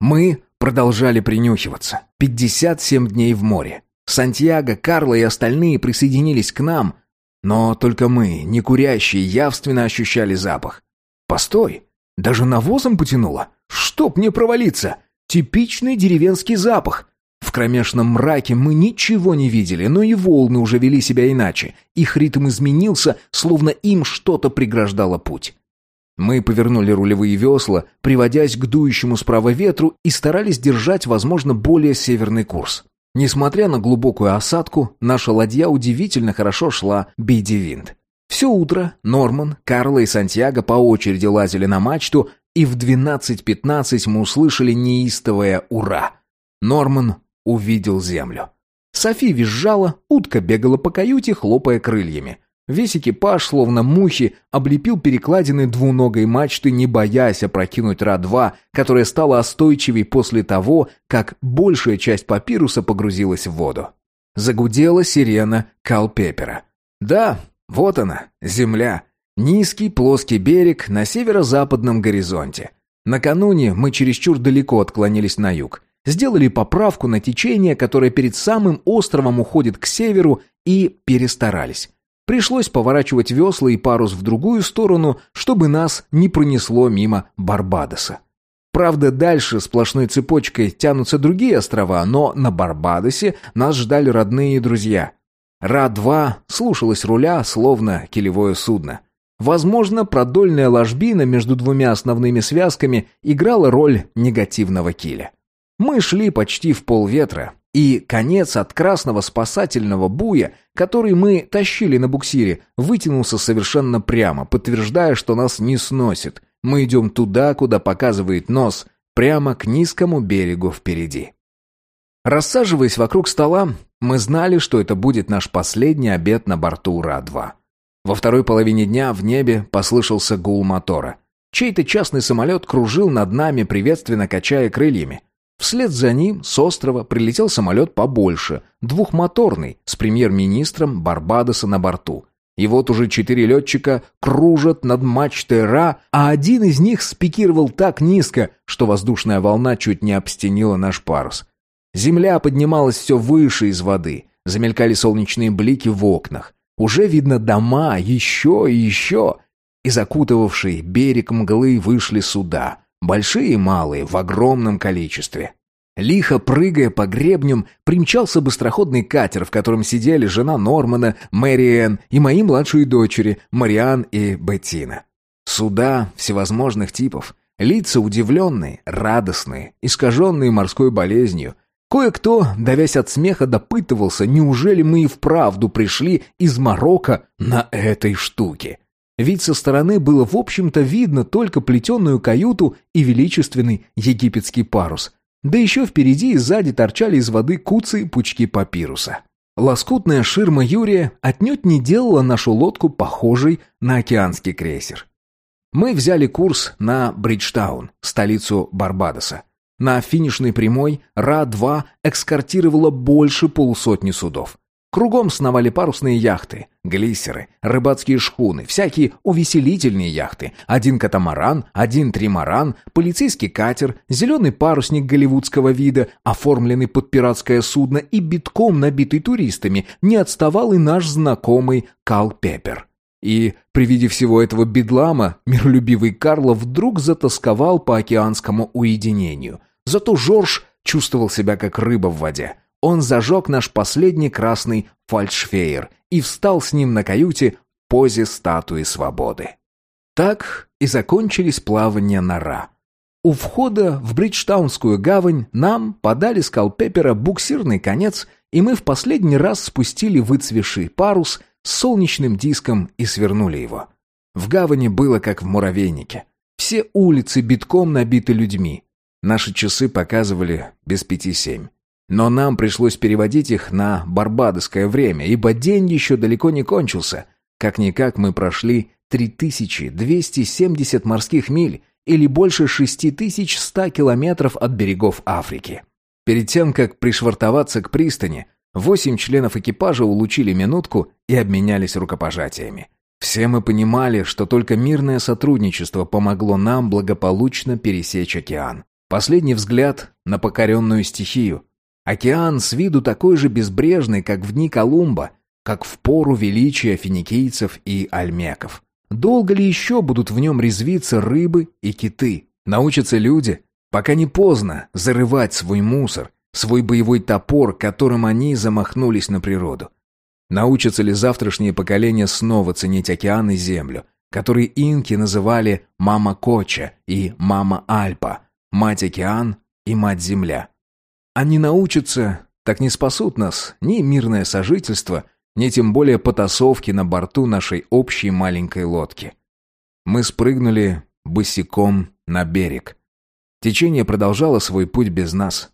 Мы продолжали принюхиваться. 57 дней в море. Сантьяго, Карло и остальные присоединились к нам, но только мы, не курящие, явственно ощущали запах. Постой, даже навозом потянуло. Чтоб не провалиться! Типичный деревенский запах. В кромешном мраке мы ничего не видели, но и волны уже вели себя иначе. Их ритм изменился, словно им что-то преграждало путь. Мы повернули рулевые весла, приводясь к дующему справа ветру и старались держать, возможно, более северный курс. Несмотря на глубокую осадку, наша ладья удивительно хорошо шла бейдевинт. Все утро Норман, Карла и Сантьяго по очереди лазили на мачту, и в 12.15 мы услышали неистовое «Ура!». Норман увидел землю. Софи визжала, утка бегала по каюте, хлопая крыльями. Весь экипаж, словно мухи, облепил перекладины двуногой мачты, не боясь опрокинуть Ра-2, которая стала остойчивей после того, как большая часть папируса погрузилась в воду. Загудела сирена Калпепера. Да, вот она, земля. Низкий плоский берег на северо-западном горизонте. Накануне мы чересчур далеко отклонились на юг. Сделали поправку на течение, которое перед самым островом уходит к северу, и перестарались. Пришлось поворачивать весла и парус в другую сторону, чтобы нас не пронесло мимо Барбадоса. Правда, дальше сплошной цепочкой тянутся другие острова, но на Барбадосе нас ждали родные и друзья. Ра-2 слушалась руля, словно килевое судно. Возможно, продольная ложбина между двумя основными связками играла роль негативного киля. Мы шли почти в полветра, и конец от красного спасательного буя, который мы тащили на буксире, вытянулся совершенно прямо, подтверждая, что нас не сносит. Мы идем туда, куда показывает нос, прямо к низкому берегу впереди. Рассаживаясь вокруг стола, мы знали, что это будет наш последний обед на борту Ура-2. Во второй половине дня в небе послышался гул мотора. Чей-то частный самолет кружил над нами, приветственно качая крыльями. Вслед за ним с острова прилетел самолет побольше, двухмоторный, с премьер-министром Барбадоса на борту. И вот уже четыре летчика кружат над мачтой Ра, а один из них спикировал так низко, что воздушная волна чуть не обстенила наш парус. Земля поднималась все выше из воды, замелькали солнечные блики в окнах. Уже видно дома, еще и еще. Из окутывавшей берег мглы вышли суда. Большие и малые, в огромном количестве. Лихо прыгая по гребням, примчался быстроходный катер, в котором сидели жена Нормана, Мэри и мои младшие дочери, Мариан и Беттина. Суда всевозможных типов, лица удивленные, радостные, искаженные морской болезнью, Кое-кто, давясь от смеха, допытывался, неужели мы и вправду пришли из Марокко на этой штуке. Ведь со стороны было, в общем-то, видно только плетеную каюту и величественный египетский парус. Да еще впереди и сзади торчали из воды куцы и пучки папируса. Лоскутная ширма Юрия отнюдь не делала нашу лодку похожей на океанский крейсер. Мы взяли курс на Бриджтаун, столицу Барбадоса. На финишной прямой Ра-2 экскортировала больше полусотни судов. Кругом сновали парусные яхты, глиссеры, рыбацкие шхуны, всякие увеселительные яхты. Один катамаран, один тримаран, полицейский катер, зеленый парусник голливудского вида, оформленный под пиратское судно и битком набитый туристами, не отставал и наш знакомый Кал Пеппер. И при виде всего этого бедлама миролюбивый Карло вдруг затасковал по океанскому уединению – Зато Жорж чувствовал себя как рыба в воде. Он зажег наш последний красный фальшфейер и встал с ним на каюте в позе статуи свободы. Так и закончились плавания на Ра. У входа в Бриджтаунскую гавань нам подали с Калпепера буксирный конец, и мы в последний раз спустили выцвеший парус с солнечным диском и свернули его. В гавани было как в муравейнике. Все улицы битком набиты людьми. Наши часы показывали без пяти семь. Но нам пришлось переводить их на барбадосское время, ибо день еще далеко не кончился. Как-никак мы прошли 3270 морских миль или больше 6100 километров от берегов Африки. Перед тем, как пришвартоваться к пристани, восемь членов экипажа улучили минутку и обменялись рукопожатиями. Все мы понимали, что только мирное сотрудничество помогло нам благополучно пересечь океан. Последний взгляд на покоренную стихию. Океан с виду такой же безбрежный, как в дни Колумба, как в пору величия финикийцев и альмеков. Долго ли еще будут в нем резвиться рыбы и киты? Научатся люди, пока не поздно, зарывать свой мусор, свой боевой топор, которым они замахнулись на природу. Научатся ли завтрашние поколения снова ценить океан и землю, которые инки называли «мама Коча» и «мама Альпа», Мать-океан и Мать-Земля. Они научатся, так не спасут нас ни мирное сожительство, ни тем более потасовки на борту нашей общей маленькой лодки. Мы спрыгнули босиком на берег. Течение продолжало свой путь без нас.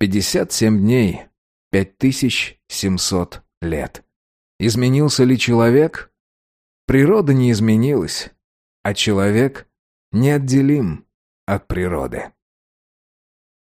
57 дней, 5700 лет. Изменился ли человек? Природа не изменилась, а человек неотделим от природы.